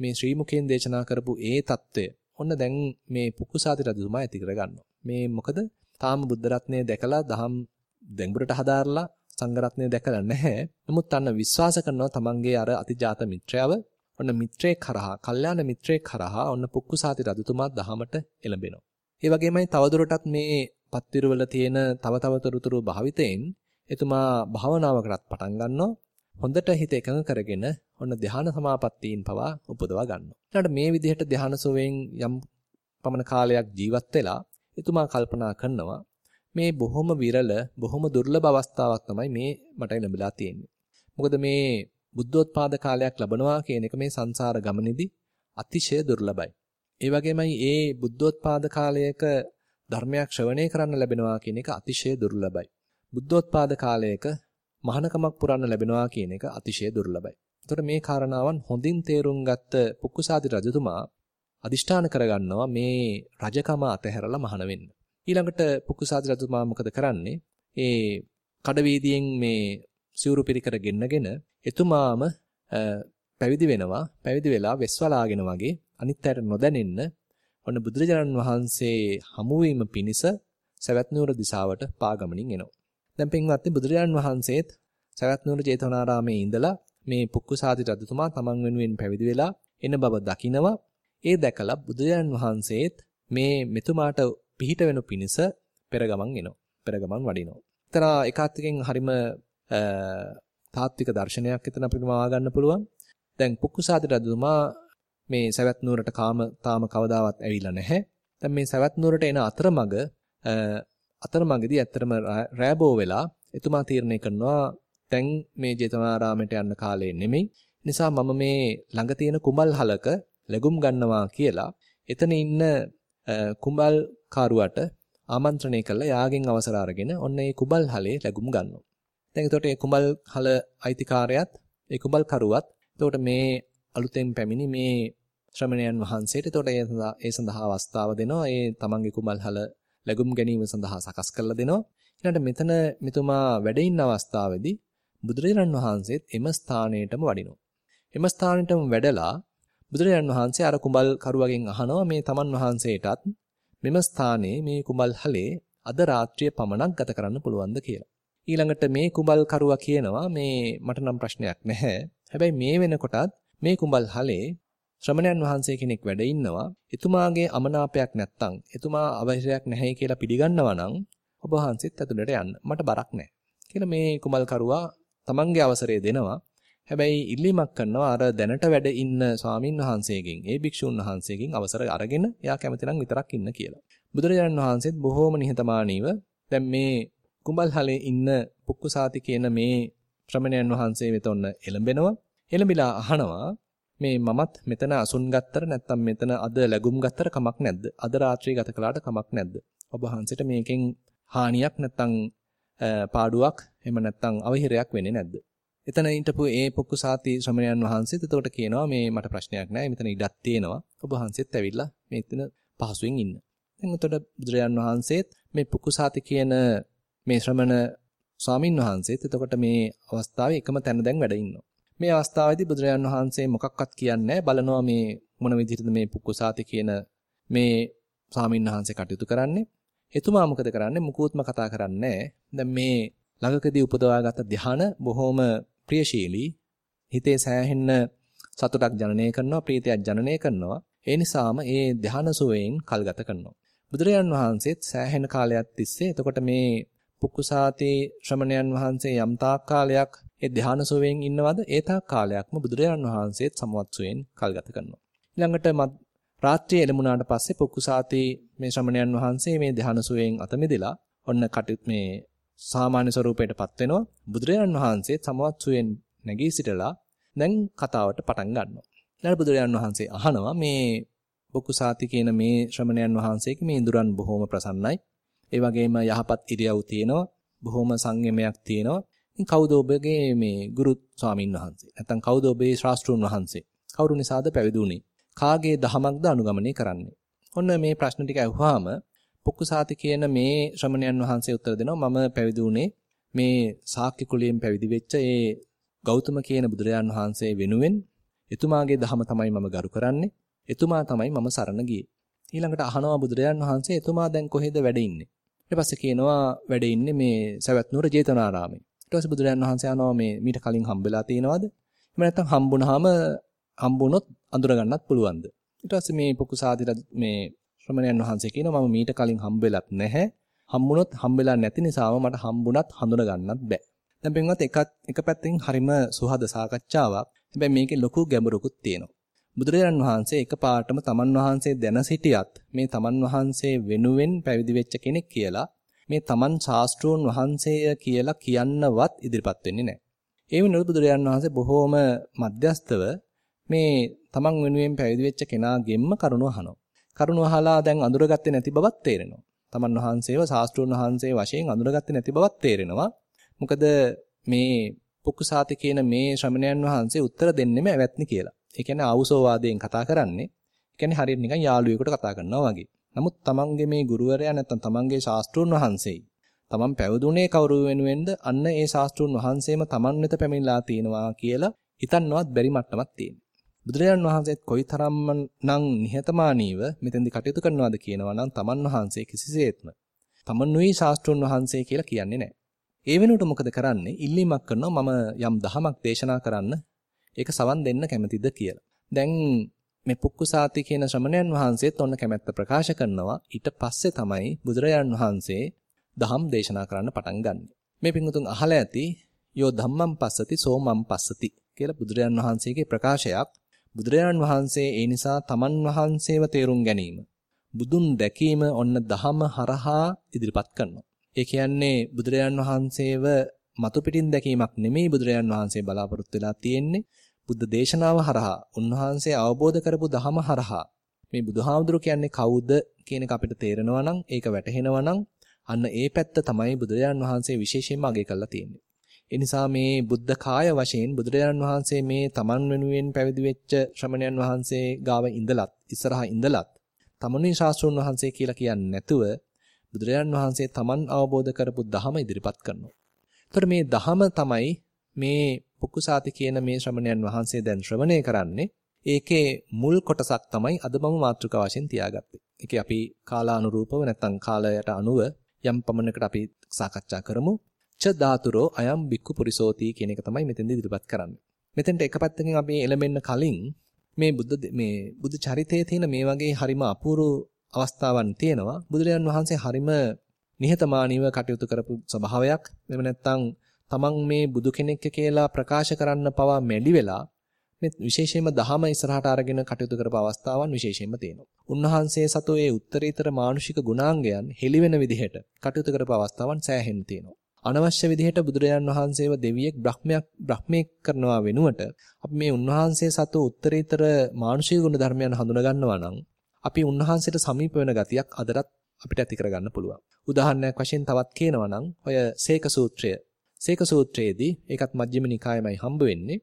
මේ ශ්‍රී මුකෙන් දේශනා කරපු ඒ தত্ত্বය ඔන්න දැන් මේ පුකුසාති රජතුමා ඇති කරගන්නවා. මේ මොකද තාම බුද්ධ රත්නය දැකලා දහම් දෙඟුරට හදාarලා සංඝ රත්නය දැකලා නැහැ. නමුත් අන්න විශ්වාස කරනවා තමන්ගේ අර අතිජාත මිත්‍රයව ඔන්න මිත්‍රේ කරහා, කල්යාණ මිත්‍රේ කරහා ඔන්න පුක්කුසාති රජතුමා දහමට එළඹෙනවා. ඒ වගේමයි තවදුරටත් මේ පත්තිරවල තියෙන තව තව තොරතුරු භාවිතයෙන් එතුමා භාවනාවකටත් පටන් ගන්නවා. හොඳට හිත එකඟ කරගෙන ඔන්න ධ්‍යාන සමාපත්තීන් පවා උපදවා ගන්නවා. ඊළඟට මේ විදිහට ධ්‍යාන සෝවෙන් යම් පමණ කාලයක් ජීවත් වෙලා එතුමා කල්පනා කරනවා මේ බොහොම විරල බොහොම දුර්ලභ අවස්ථාවක් තමයි මේ මට ලැබිලා තියෙන්නේ. මොකද මේ බුද්ධෝත්පාද කාලයක් ලැබනවා කියන එක මේ සංසාර ගමනේදී අතිශය දුර්ලභයි. ඒ වගේමයි ඒ බුද්ධෝත්පාද කාලයක ධර්මයක් ශ්‍රවණය කරන්න ලැබෙනවා කියන එක අතිශය දුර්ලභයි. බුද්ධෝත්පාද කාලයක මහානකමක් පුරන්න ලැබෙනවා කියන එක අතිශය දුර්ලභයි. එතකොට මේ කාරණාවන් හොඳින් තේරුම් ගත්ත පුක්කුසාදි රජතුමා අදිෂ්ඨාන කරගන්නවා මේ රජකම අතහැරලා මහාන වෙන්න. ඊළඟට පුකුසාද රජතුමා මොකද කරන්නේ? ඒ කඩවීදියෙන් මේ සිවුරු පිරිකර ගෙන්නගෙන එතුමාම පැවිදි වෙනවා. පැවිදි වෙලා වෙස්වලාගෙන වගේ අනිත් අයට නොදැනෙන්න ඔන්න බුදුරජාණන් වහන්සේ හමු වීම පිණිස සවැත් නුවර දිසාවට පාගමනින් එනවා. දැන් පින්වත්නි බුදුරජාණන් වහන්සේත් සවැත් නුවර ජේතවනාරාමේ ඉඳලා මේ පුක්කුසාති රජතුමා තමන් වෙනුවෙන් පැවිදි වෙලා එන බව දකිනවා. ඒ දැකලා බුදුරජාණන් වහන්සේත් මේ මෙතුමාට පිහිට වෙනු පිණිස පෙරගමන් එනවා. පෙරගමන් වඩිනවා. එතන එකාත්කෙන් හරිම තාත්වික දර්ශනයක් එතන අපිට මවා ගන්න පුළුවන්. දැන් පුක්කුසාති රජතුමා මේ සවැත් නුවරට කාම තාම කවදාවත් ඇවිල්ලා නැහැ. දැන් මේ සවැත් නුවරට එන අතරමඟ අතරමඟදී ඇත්තටම රෑබෝ වෙලා එතුමා තීරණය කරනවා දැන් මේ ජේතවනාරාමයට යන්න කාලේ නෙමෙයි. නිසා මම මේ ළඟ තියෙන කුඹල් හලක ලැබුම් ගන්නවා කියලා එතන ඉන්න කුඹල් කාරුවට ආමන්ත්‍රණය කළා යාගෙන් අවසර අරගෙන ඔන්න ඒ කුඹල් හලේ ලැබුම් ගන්නවා. දැන් එතකොට මේ කුඹල් හල අයිතිකාරයත් ඒ කුඹල් කරුවත් එතකොට මේ අලුතෙන් පැමිණි මේ ශ්‍රමණයන් වහන්සේට එතකොට ඒ සඳහා අවස්ථාව දෙනවා. ඒ තමන්ගේ කුඹල්හල ලැබුම් ගැනීම සඳහා සකස් කරලා දෙනවා. ඊළඟට මෙතන මෙතුමා වැඩ ඉන්න අවස්ථාවේදී බුදුරජාණන් වහන්සේත් එම ස්ථානයටම වඩිනවා. එම ස්ථානෙටම වැඩලා බුදුරජාණන් වහන්සේ අර කුඹල් කරුවගෙන් අහනවා මේ තමන් වහන්සේටත් මෙම ස්ථානයේ මේ කුඹල්හලේ අද රාත්‍රිය පමණක් ගත කරන්න පුළුවන්ද කියලා. ඊළඟට මේ කුඹල් කරුවා කියනවා මේ මට නම් ප්‍රශ්නයක් නැහැ. හැබැයි මේ වෙනකොටත් මේ කුඹල්හලේ ශ්‍රමණයන් වහන්සේ කෙනෙක් වැඩ ඉන්නවා. එතුමාගේ අමනාපයක් නැත්තම්, එතුමා අවශ්‍යයක් නැහැ කියලා පිළිගන්නවා නම් ඔබ වහන්සේත් ඇතුළට යන්න. මට බරක් නැහැ. කියලා මේ කුඹල් කරුවා තමන්ගේ අවසරය දෙනවා. හැබැයි ඉල්ලීමක් කරනවා අර දැනට වැඩ ඉන්න ස්වාමින් වහන්සේගෙන්, ඒ භික්ෂුන් වහන්සේගෙන් අවසර අරගෙන එයා කැමති නම් විතරක් ඉන්න කියලා. බුදුරජාණන් වහන්සේත් බොහෝම නිහතමානීව දැන් මේ කුඹල්හලේ ඉන්න පුක්කුසාති කියන මේ ශ්‍රමණයන් වහන්සේ වෙත ඔන්න එළඹෙනවා. එළඹිලා අහනවා මේ මමත් මෙතන අසුන් ගත්තර නැත්නම් මෙතන අද ලැබුම් ගත්තර කමක් නැද්ද? අද රාත්‍රියේ ගත කළාට කමක් නැද්ද? ඔබ වහන්සේට මේකෙන් හානියක් නැත්නම් පාඩුවක් එහෙම නැත්නම් අවහිරයක් වෙන්නේ නැද්ද? එතන හිටපු ඒ පොක්කුසාති ශ්‍රමණයන් වහන්සේත් එතකොට කියනවා මේ මට ප්‍රශ්නයක් නැහැ. මෙතන ඉඩක් තියෙනවා. ඔබ වහන්සේත් ඇවිල්ලා මේ එතන පහසුවෙන් ඉන්න. දැන් එතකොට බුදුරජාන් වහන්සේත් මේ පොක්කුසාති කියන මේ ශ්‍රමණ ස්වාමින් වහන්සේත් එතකොට මේ අවස්ථාවේ එකම තැන දැන් වැඩ ඉන්නවා. මේ අවස්ථාවේදී බුදුරජාන් වහන්සේ මොකක්වත් කියන්නේ බලනවා මේ මොන විදිහටද මේ පුක්කුසාති කියන මේ ස්වාමින් වහන්සේ කටයුතු කරන්නේ. එතුමා මොකද කරන්නේ? මුකුත්ම කතා කරන්නේ දැන් මේ ළඟකදී උපදවාගත් ධ්‍යාන බොහොම ප්‍රියශීලී හිතේ සෑහෙන්න සතුටක් ජනනය කරනවා ප්‍රීතියක් ජනනය කරනවා. ඒ නිසාම ඒ ධ්‍යාන සුවයෙන් කල්ගත කරනවා. බුදුරජාන් වහන්සේත් සෑහෙන කාලයක් තිස්සේ එතකොට මේ පුක්කුසාති ශ්‍රමණයන් වහන්සේ යම් තාක් කාලයක් ඒ ධ්‍යාන සුවයෙන් ඉන්නවද? ඒ තාක් කාලයක්ම බුදුරජාණන් වහන්සේත් සමවත් සුවයෙන් කල්ගත කරනවා. ඊළඟට රාත්‍රියේ එළඹුණාට පස්සේ පොක්කුසාති මේ ශ්‍රමණයන් වහන්සේ මේ ධ්‍යාන සුවයෙන් අත මිදලා ඔන්න කටයුත් මේ සාමාන්‍ය ස්වරූපයටපත් වෙනවා. බුදුරජාණන් වහන්සේ සමවත් සුවයෙන් නැගී සිටලා දැන් කතාවට පටන් ගන්නවා. ඊළඟ බුදුරජාණන් වහන්සේ අහනවා මේ පොක්කුසාති කියන මේ ශ්‍රමණයන් වහන්සේගේ මේ ඉඳුරන් බොහොම ප්‍රසන්නයි. ඒ වගේම යහපත් ඉරියව් තියෙනවා. බොහොම සංයමයක් තියෙනවා. ඉතින් කවුද ඔබගේ මේ ගුරු ස්වාමින් වහන්සේ? නැත්නම් කවුද ඔබේ ශාස්ත්‍රුන් වහන්සේ? කවුරු නිසාද පැවිදි වුනේ? කාගේ දහමක්ද අනුගමනය කරන්නේ? ඔන්න මේ ප්‍රශ්න ටික අහුවාම පුක්කුසාති කියන මේ ශ්‍රමණයන් වහන්සේ උත්තර දෙනවා මම පැවිදි වුනේ මේ ශාක්‍ය කුලයෙන් පැවිදි වෙච්ච ඒ ගෞතම කියන බුදුරජාන් වහන්සේ වෙනුවෙන් එතුමාගේ දහම තමයි මම ගරු කරන්නේ. එතුමා තමයි මම සරණ ගියේ. ඊළඟට අහනවා බුදුරජාන් වහන්සේ එතුමා දැන් කොහෙද වැඩ ඉන්නේ? ඊට පස්සේ කියනවා වැඩ ඉන්නේ මේ සවැත් නුවර ජේතවනාරාමේ. ඊට පස්සේ බුදුරජාණන් වහන්සේ අහනවා මේ මීට කලින් හම්බෙලා තියෙනවද? එහෙම නැත්නම් හම්බුනහම හම්බුනොත් අඳුර ගන්නත් පුළුවන්ද? ඊට පස්සේ මේ පොකුසාදි මේ ශ්‍රමණයන් වහන්සේ කියනවා මම මීට කලින් හම්බෙලත් නැහැ. හම්බුනොත් හම්බෙලා නැති නිසාම මට හම්බුණත් හඳුන ගන්නත් බෑ. දැන් පින්වත් එක එක පැත්තකින් හරිම සුහද සාකච්ඡාවක්. හැබැයි මේකේ ලොකු ගැඹුරකුත් තියෙනවා. බුදුරජාණන් වහන්සේ එකපාරටම තමන් වහන්සේ දැන සිටියත් මේ තමන් වහන්සේ වෙනුවෙන් පැවිදි වෙච්ච කෙනෙක් කියලා මේ තමන් ශාස්ත්‍රෝන් වහන්සේය කියලා කියන්නවත් ඉදිරිපත් වෙන්නේ නැහැ. ඒ වෙනුවට බුදුරජාණන් වහන්සේ බොහෝම මධ්‍යස්තව මේ තමන් වෙනුවෙන් පැවිදි වෙච්ච කෙනාගෙන්ම කරුණ අහනවා. කරුණ අහලා දැන් අඳුරගත්තේ නැති බවත් තේරෙනවා. තමන් වහන්සේව ශාස්ත්‍රෝන් වහන්සේ වශයෙන් අඳුරගත්තේ නැති බවත් තේරෙනවා. මොකද මේ පුක්කුසාති කියන මේ ශ්‍රමණයන් වහන්සේ උත්තර දෙන්නෙම ඇවැත්නි කියලා. ඒ කියන්නේ ආවුසෝවාදයෙන් කතා කරන්නේ. ඒ කියන්නේ හරියට නිකන් යාළුවෙකුට කතා කරනවා වගේ. නමුත් තමන්ගේ මේ ගුරුවරයා නැත්නම් තමන්ගේ ශාස්ත්‍රූන් වහන්සේයි. තමන් පැවිදුනේ කවුරු වෙනුවෙන්ද? අන්න ඒ ශාස්ත්‍රූන් වහන්සේම තමන් වෙත පැමිණලා තිනවා කියලා හිතන්නවත් බැරි මට්ටමක් තියෙනවා. බුදුරජාණන් වහන්සේත් කොයිතරම්ම නම් නිහතමානීව මෙතෙන්දි කටයුතු කරනවද කියනවා නම් තමන් වහන්සේ කිසිසේත්ම තමනුයි ශාස්ත්‍රුන් වහන්සේ කියලා කියන්නේ නැහැ. ඒ වෙනුවට මොකද කරන්නේ? ඉල්ලීමක් කරනවා මම යම් දහමක් දේශනා කරන්න ඒක සවන් දෙන්න කැමතිද කියලා. දැන් මේ පුක්කුසාති කියන ශ්‍රමණයන් වහන්සේත් ඔන්න කැමැත්ත ප්‍රකාශ කරනවා. ඊට පස්සේ තමයි බුදුරජාණන් වහන්සේ දහම් දේශනා කරන්න පටන් ගන්නෙ. මේ පිංගුතුන් අහලා ඇති යෝ ධම්මං පස්සති සෝමං පස්සති කියලා බුදුරජාණන් වහන්සේගේ ප්‍රකාශයක්. බුදුරජාණන් වහන්සේ ඒ නිසා තමන් වහන්සේව තේරුම් ගැනීම බුදුන් දැකීම ඔන්න දහම හරහා ඉදිරිපත් කරනවා. ඒ කියන්නේ බුදුරජාණන් වහන්සේව මතු පිටින් දැකීමක් නෙමෙයි බුදුරජාණන් වහන්සේ බලාපොරොත්තු වෙලා තියෙන්නේ. බුද්ධ දේශනාව හරහා උන්වහන්සේ අවබෝධ කරපු දහම හරහා මේ බුදුහාමුදුරු කියන්නේ කවුද කියන එක අපිට තේරෙනවා නම් ඒක වැටහෙනවා නම් අන්න ඒ පැත්ත තමයි බුදුරජාණන් වහන්සේ විශේෂයෙන්ම අගය කරලා තියෙන්නේ. ඒ නිසා මේ බුද්ධ කාය වශයෙන් බුදුරජාණන් වහන්සේ මේ තමන් වෙනුවෙන් පැවිදි වෙච්ච ශ්‍රමණයන් වහන්සේ ගාව ඉඳලත් ඉස්සරහා ඉඳලත් තමනුයි ශාස්ත්‍රඥ වහන්සේ කියලා කියන්නේ නැතුව බුදුරජාණන් වහන්සේ තමන් අවබෝධ කරපු ධහම ඉදිරිපත් කරනවා. ඒතර මේ ධහම තමයි මේ පුකුසාති කියන මේ ශ්‍රමණයන් වහන්සේ දැන් ශ්‍රවණය කරන්නේ. ඒකේ මුල් කොටසක් තමයි අද මම මාතෘකාව වශයෙන් තියාගත්තේ. ඒකේ අපි කාලානුරූපව නැත්නම් කාලයට අනුව යම් පමණකට අපි සාකච්ඡා කරමු. ච ධාතුරෝ අයම් බික්කු පුරිසෝති කියන එක තමයි මෙතෙන්දී ඉදිරිපත් කරන්නේ. මෙතෙන්ට එක පැත්තකින් අපි එළඹෙන්න කලින් මේ බුද්ධ මේ බුද්ධ චරිතයේ තියෙන මේ වගේ හරිම අපූර්ව අවස්ථාවන් තියෙනවා. බුදුරජාන් වහන්සේ හරිම නිහතමානීව කටයුතු කරපු ස්වභාවයක්. එහෙම නැත්නම් තමන් මේ බුදු කෙනෙක් කියලා ප්‍රකාශ කරන්න පවා මැඩි වෙලා මේ විශේෂයෙන්ම දහම ඉස්සරහට අරගෙන කටයුතු කරපු අවස්ථාවන් විශේෂයෙන්ම තියෙනවා. උන්වහන්සේ සතු ඒ උත්තරීතර මානුෂික ගුණාංගයන් හෙළිවෙන විදිහට කටයුතු කරපු අවස්ථාවන් සෑහෙන්න තියෙනවා. අනවශ්‍ය විදිහට බුදුරජාන් වහන්සේව දෙවියෙක් බ්‍රහ්මයක් බ්‍රහ්මෙක් කරනවා වෙනුවට අපි මේ උන්වහන්සේ සතු උත්තරීතර මානුෂික ගුණ ධර්මයන් හඳුනා ගන්නවා නම් අපි උන්වහන්සේට සමීප වෙන ගතියක් අදටත් අපිට ඇති කරගන්න පුළුවන්. උදාහරණයක් වශයෙන් තවත් කියනවා නම් ඔය සේක සූත්‍රය. සේක සූත්‍රයේදී ඒකත් මජ්ක්‍ධිම නිකායමයි හම්බ වෙන්නේ.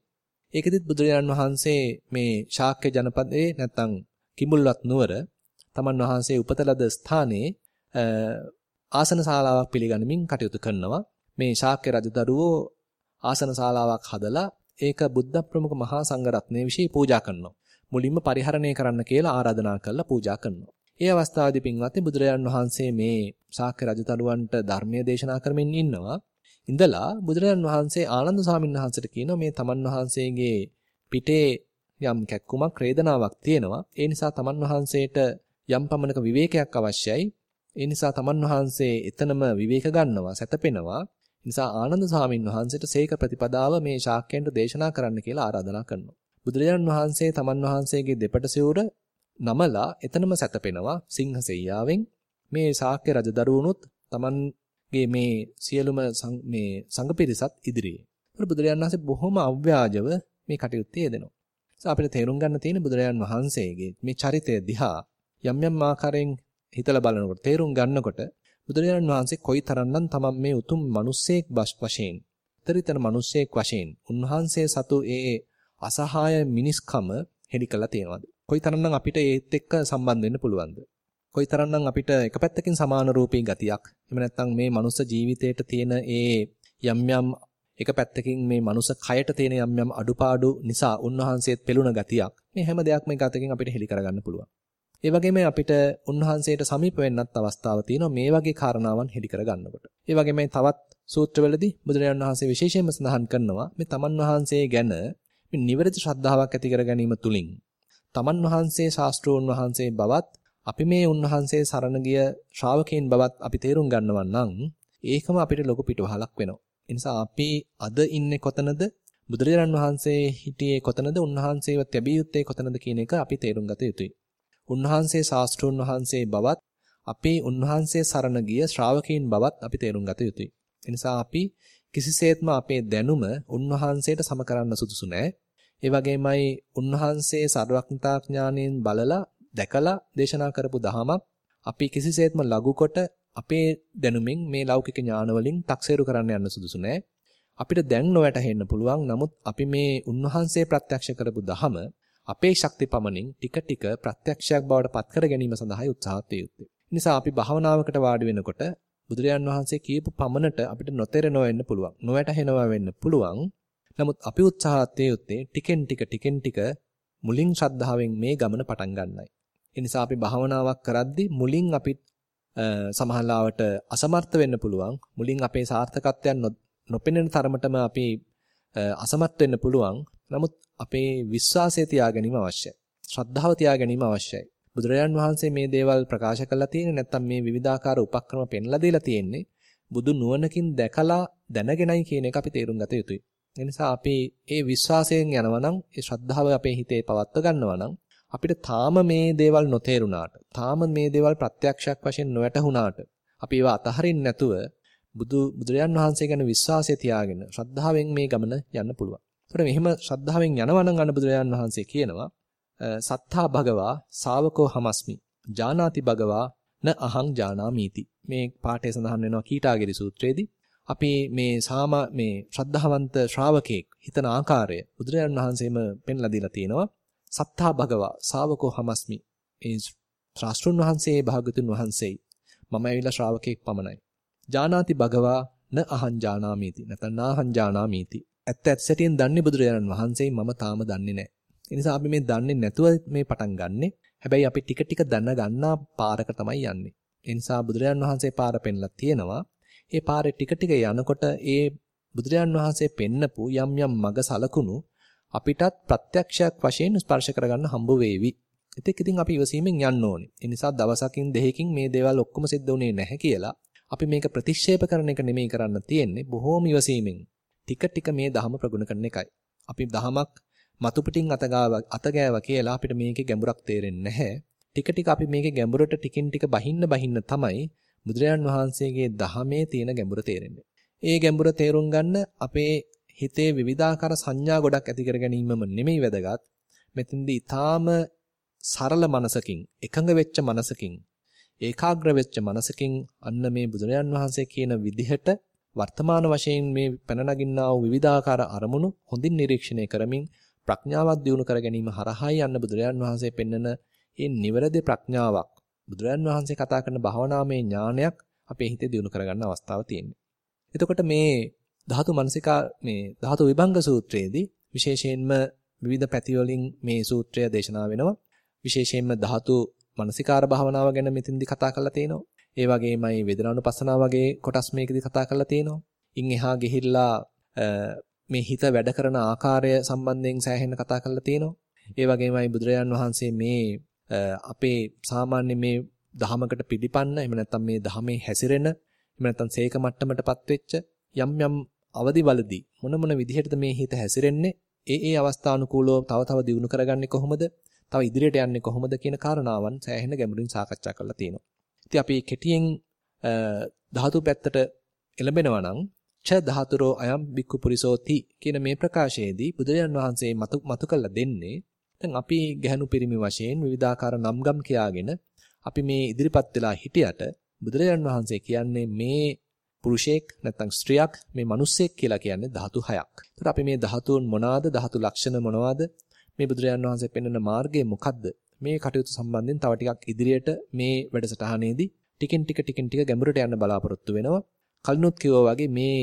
ඒකෙදිත් බුදුරජාණන් වහන්සේ මේ ශාක්‍ය ජනපදයේ නැත්තම් කිඹුල්වත් නුවර තමන් වහන්සේ උපත ලද ස්ථානයේ ආසන ශාලාවක් පිළිගනිමින් කටයුතු කරනවා. මේ ශාක්‍ය රජදරුවෝ ආසන ශාලාවක් හදලා ඒක බුද්ධ ප්‍රමුඛ මහා සංඝරත්නයේ විශේෂ පූජා කරනවා. මුලින්ම පරිහරණය කරන්න කියලා ආරාධනා කරලා පූජා කරනවා. ඒ අවස්ථාවේදී පින්වත්නි බුදුරජාණන් වහන්සේ මේ ශාක්‍ය රජදරුවන්ට ධර්මයේ දේශනා කරමින් ඉන්නවා. ඉඳලා බුදුරජාණන් වහන්සේ ආනන්ද ස්වාමීන් වහන්සේට කියනවා මේ තමන් වහන්සේගේ පිටේ යම් කැක්කුමක් වේදනාවක් තියෙනවා. ඒ නිසා තමන් වහන්සේට යම් පමණක විවේකයක් අවශ්‍යයි. ඒ නිසා තමන් වහන්සේ එතනම විවේක ගන්නවා, සැතපෙනවා. නිසා ආනන්ද ස්වාමීන් වහන්සේට සීක ප්‍රතිපදාව මේ ශාක්‍යයන්ට දේශනා කරන්න කියලා ආරාධනා කරනවා. බුදුරජාණන් වහන්සේ තමන් වහන්සේගේ දෙපට සිවුර නමලා එතනම සැතපෙනවා සිංහ සෙයියාවෙන් මේ ශාක්‍ය රජදරුවනුත් තමන්ගේ මේ සියලුම මේ සංඝ පිරිසත් ඉදිරියේ. බුදුරජාණන් වහන්සේ බොහොම අව්‍යාජව මේ කටයුත්තේ යෙදෙනවා. අපිට තේරුම් ගන්න තියෙන බුදුරජාන් වහන්සේගේ මේ චරිතය දිහා යම් යම් ආකාරයෙන් හිතලා බලනකොට තේරුම් ගන්නකොට බුදුරජාණන් වහන්සේ කොයිතරම්නම් තමන් මේ උතුම් මිනිස්සෙක් වශයෙන්, ඊතරිතන මිනිස්සෙක් වශයෙන් උන්වහන්සේ සතු ඒ අසහාය මිනිස්කම හෙලි කළා තියෙනවද? කොයිතරම්නම් අපිට ඒත් එක්ක සම්බන්ධ වෙන්න පුළුවන්ද? කොයිතරම්නම් අපිට එක පැත්තකින් සමාන රූපී ගතියක් එහෙම නැත්නම් මේ මනුස්ස ජීවිතයට තියෙන ඒ යම් යම් එක පැත්තකින් මේ මනුස්ස කයට තියෙන යම් යම් අඩුපාඩු නිසා උන්වහන්සේත් පෙළුණ ගතියක් මේ හැම දෙයක්ම එක අතකින් අපිට හෙලි කරගන්න පුළුවන්. ඒ වගේම අපිට උන්වහන්සේට සමීප වෙන්නත් අවස්ථාව තියෙනවා මේ වගේ කාරණාවන් හෙලි කරගන්නකොට. ඒ වගේම තවත් සූත්‍රවලදී බුදුරජාණන් වහන්සේ විශේෂයෙන්ම සඳහන් කරනවා මේ තමන් වහන්සේ ගැන මේ නිවැරදි ශ්‍රද්ධාවක් ඇති කර ගැනීම තුලින් තමන් වහන්සේ ශාස්ත්‍රෝන් වහන්සේ බවත් අපි මේ උන්වහන්සේ සරණ ගිය ශ්‍රාවකයන් බවත් අපි තේරුම් ගන්නවා නම් ඒකම අපිට ලොකු පිටවහලක් වෙනවා. ඒ නිසා අපි අද ඉන්නේ කොතනද? බුදුරජාණන් වහන්සේ හිටියේ කොතනද? උන්වහන්සේව තැබිය යුත්තේ කොතනද කියන එක අපි තේරුම් ගත යුතුයි. උන්වහන්සේ ශාස්ත්‍රෝන් වහන්සේ බවත් අපේ උන්වහන්සේ සරණ ගිය ශ්‍රාවකයන් බවත් අපි තේරුම් ගත යුතුයි. ඒ නිසා අපි කිසිසේත්ම අපේ දැනුම උන්වහන්සේට සම කරන්න සුදුසු නෑ. ඒ වගේමයි උන්වහන්සේ සර්වඥතා ඥාණයෙන් බලලා දැකලා දේශනා කරපු දහමක් අපි කිසිසේත්ම ලඝු කොට අපේ දැනුමින් මේ ලෞකික ඥාන වලින් තක්සේරු කරන්න යන්න සුදුසු නෑ. අපිට දැන් නොවැටහෙන්න පුළුවන්. නමුත් අපි මේ උන්වහන්සේ ප්‍රත්‍යක්ෂ කරපු දහම අපේ ශක්ති පමණින් ටික ටික ප්‍රත්‍යක්ෂයක් බවට පත් කර ගැනීම සඳහායි උත්සාහත් යුත්තේ. නිසා අපි භාවනාවකට වාඩි වෙනකොට බුදුරජාන් වහන්සේ කියපු පමණට අපිට නොතේරෙනව වෙන්න පුළුවන්. නොවැටහෙනවා වෙන්න පුළුවන්. නමුත් අපි උත්සාහත් යුත්තේ ටිකෙන් ටික ටිකෙන් ටික මුලින් ශ්‍රද්ධාවෙන් මේ ගමන පටන් ගන්නයි. ඒ නිසා අපි භාවනාවක් කරද්දී මුලින් අපි සමහරවට අසමර්ථ වෙන්න පුළුවන්. මුලින් අපේ සාර්ථකත්වයන් නොපෙනෙන තරමටම අපි අසමර්ථ වෙන්න පුළුවන්. නමුත් අපේ විශ්වාසය තියා ගැනීම අවශ්‍යයි. ශ්‍රද්ධාව තියා ගැනීම අවශ්‍යයි. බුදුරජාන් වහන්සේ මේ දේවල් ප්‍රකාශ කරලා තියෙන්නේ නැත්නම් මේ විවිධාකාර උපක්‍රම පෙන්ලා දීලා තියෙන්නේ බුදු නුවණකින් දැකලා දැනගෙනයි කියන එක අපි තේරුම් ගත යුතුයි. ඒ නිසා අපි ඒ විශ්වාසයෙන් යනවා නම් ඒ ශ්‍රද්ධාව අපේ හිතේ පවත්ව ගන්නවා නම් අපිට තාම මේ දේවල් නොතේරුණාට තාම මේ දේවල් ප්‍රත්‍යක්ෂයක් වශයෙන් නොවැටහුණාට අපි ඒවා අතහරින්න නැතුව බුදු බුදුරජාන් වහන්සේ ගැන විශ්වාසය තියාගෙන ශ්‍රද්ධාවෙන් මේ ගමන යන්න පුළුවන්. ඒතර මෙහෙම ශ්‍රද්ධාවෙන් යනවා නම් අන්න බුදුරජාන් වහන්සේ කියනවා සත්තා භගවා ශාවකෝ හමස්මි. ජානාති භගවා න අහං ජානාමීති. මේ පාඨය සඳහන් වෙනවා කීටාගිරි සූත්‍රයේදී. අපි මේ සාම මේ ශ්‍රද්ධාවන්ත ශ්‍රාවකෙක් හිතන ආකාරය බුදුරජාණන් වහන්සේම පෙන්ලා දීලා තියෙනවා. සත්තා භගවා ශාවකෝ හමස්මි. මේ ශාස්ත්‍රුන් වහන්සේ භාගතුන් වහන්සේයි. මම ඇවිල්ලා ශ්‍රාවකෙක් පමණයි. ජානාති භගවා න අහං ජානාමීති. නැත්නම් නාහං ජානාමීති. ඇත්ත ඇත්ත සැටියෙන් දන්නේ බුදුරජාණන් වහන්සේ මම තාම දන්නේ නැහැ. ඒ නිසා අපි මේ දන්නේ නැතුව මේ පටන් ගන්නෙ. හැබැයි අපි ටික ටික දැන ගන්නා පාරක තමයි යන්නේ. ඒ නිසා බුදුරජාන් වහන්සේ පාර පෙන්ලා තියෙනවා. ඒ පාරේ ටික ටික යනකොට ඒ බුදුරජාන් වහන්සේ පෙන්නපු යම් යම් මග සලකුණු අපිටත් ප්‍රත්‍යක්ෂයක් වශයෙන් ස්පර්ශ කරගන්න හම්බ වේවි. ඉතින් ඉතින් අපි ඉවසීමෙන් යන්න ඕනේ. ඒ නිසා දවසකින් දෙකකින් මේ දේවල් ඔක්කොම සිද්ධ වුණේ නැහැ කියලා අපි මේක ප්‍රතික්ෂේප කරන එක නෙමෙයි කරන්න තියෙන්නේ. බොහෝම ඉවසීමෙන් ටික ටික මේ ධහම ප්‍රගුණ කරන එකයි. අපි ධහමක් මතු පිටින් අතගාව අතගෑවා කියලා අපිට මේකේ ගැඹුරක් තේරෙන්නේ නැහැ. ටික ටික අපි මේකේ ගැඹුරට ටිකින් ටික බහින්න බහින්න තමයි බුදුරජාන් වහන්සේගේ දහමේ තියෙන ගැඹුර තේරෙන්නේ. ඒ ගැඹුර තේරුම් ගන්න අපේ හිතේ විවිධාකාර සංඥා ගොඩක් ඇති කර ගැනීමම නෙමෙයි වැදගත්. මෙතෙන්දී ඊටාම සරල මනසකින්, එකඟ වෙච්ච මනසකින්, ඒකාග්‍ර වෙච්ච මනසකින් අන්න මේ බුදුරජාන් වහන්සේ කියන විදිහට වර්තමාන වශයෙන් මේ පැන නගින්නා වූ විවිධාකාර අරමුණු හොඳින් නිරීක්ෂණය කරමින් ප්‍රඥාවක් දියුණු කර ගැනීම හරහායි යන්න බුදුරජාන් වහන්සේ පෙන්වන මේ නිවැරදි ප්‍රඥාවක් බුදුරජාන් වහන්සේ කතා කරන භාවනාමය ඥානයක් අපේ හිතේ දියුණු කරගන්න අවස්ථාව තියෙනවා. එතකොට මේ ධාතු මනසිකා මේ ධාතු විභංග සූත්‍රයේදී විශේෂයෙන්ම විවිධ පැති වලින් මේ සූත්‍රය දේශනා වෙනවා. විශේෂයෙන්ම ධාතු මනසිකාර භාවනාව ගැන මෙතෙන්දී කතා කරලා තියෙනවා. ඒ වගේමයි වේදනානුපස්සනාව වගේ කොටස් මේකෙදි කතා කරලා තියෙනවා. ඉන් එහා ගිහිල්ලා මේ හිත වැඩ කරන ආකාරය සම්බන්ධයෙන් සෑහෙන කතා කරලා තියෙනවා. ඒ වගේමයි බුදුරජාන් වහන්සේ මේ අපේ සාමාන්‍ය මේ දහමකට පිළිපන්න එහෙම නැත්නම් මේ දහමේ හැසිරෙන එහෙම නැත්නම් සේක මට්ටමටපත් වෙච්ච යම් යම් අවදිවලදී මොන මොන විදිහටද මේ හිත හැසිරෙන්නේ ඒ ඒ අවස්ථානුකූලව තව තව දියුණු කරගන්නේ කොහොමද තව ඉදිරියට යන්නේ කොහොමද කියන කාරණාවන් සෑහෙන ගැඹුරින් සාකච්ඡා කරලා තියෙනවා. ඉතින් අපි කෙටියෙන් ධාතු පැත්තට එළඹෙනවා නම් ච ධාතුරෝ අයම් බික්කු පුරිසෝති කියන මේ ප්‍රකාශයේදී බුදුරජාන් වහන්සේ මතු මතු කළ දෙන්නේ දැන් අපි ගැහණු පිරිමි වශයෙන් විවිධාකාර නම්ගම් කියාගෙන අපි මේ ඉදිරිපත් වෙලා හිටියට බුදුරජාන් වහන්සේ කියන්නේ මේ පුරුෂයෙක් නැත්නම් ස්ත්‍රියක් මේ මිනිස්සෙක් කියලා කියන්නේ ධාතු හයක්. ඒතර අපි මේ ධාතුන් මොනවාද ධාතු ලක්ෂණ මොනවාද මේ බුදුරජාන් වහන්සේ පෙන්වන මාර්ගය මොකද්ද මේ කටයුතු සම්බන්ධයෙන් තව ටිකක් ඉදිරියට මේ වැඩසටහනේදී ටිකෙන් ටික ටිකෙන් ටික ගැඹුරට යන්න බලාපොරොත්තු වෙනවා. කලිනුත් කිව්වා වගේ මේ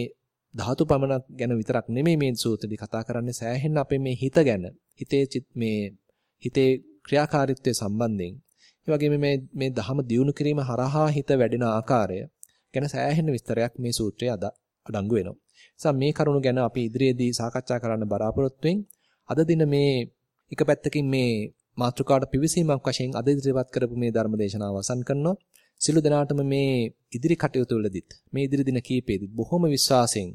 ධාතු පමණක් ගැන විතරක් නෙමෙයි මේ සූත්‍රෙදි කතා කරන්නේ සෑහෙන අපේ මේ හිත ගැන හිතේ මේ හිතේ ක්‍රියාකාරීත්වය සම්බන්ධයෙන් ඒ වගේම මේ මේ ධහම දියුණු කිරීම හරහා හිත වැඩෙන ආකාරය ගැන සෑහෙන විස්තරයක් මේ සූත්‍රයේ අද අඩංගු වෙනවා. නිසා මේ කරුණු ගැන අපි ඉදිරියේදී සාකච්ඡා කරන්න බලාපොරොත්තු අද දින මේ එක පැත්තකින් මේ මාතෘකාවට පිවිසීමක් වශයෙන් අද ඉදිරිපත් කරපු මේ ධර්ම දේශනාව අවසන් කරනවා. සිළු දෙනාටම මේ ඉදිරි කටයුතු වලදීත් මේ ඉදිරි දින කීපෙදිත් බොහොම විශ්වාසයෙන්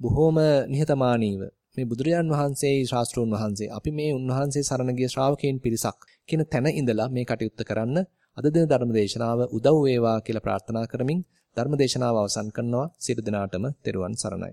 බොහොම නිහතමානීව මේ බුදුරජාන් වහන්සේ ශාස්ත්‍රෝන් වහන්සේ අපි මේ උන්වහන්සේ සරණ ගිය ශ්‍රාවකයන් පිරිසක් කියන තැන ඉඳලා මේ කටයුත්ත කරන්න අද දින ධර්ම දේශනාව උදව් වේවා කියලා ප්‍රාර්ථනා කරමින් ධර්ම දේශනාව අවසන් කරනවා සියලු දෙනාටම තෙරුවන් සරණයි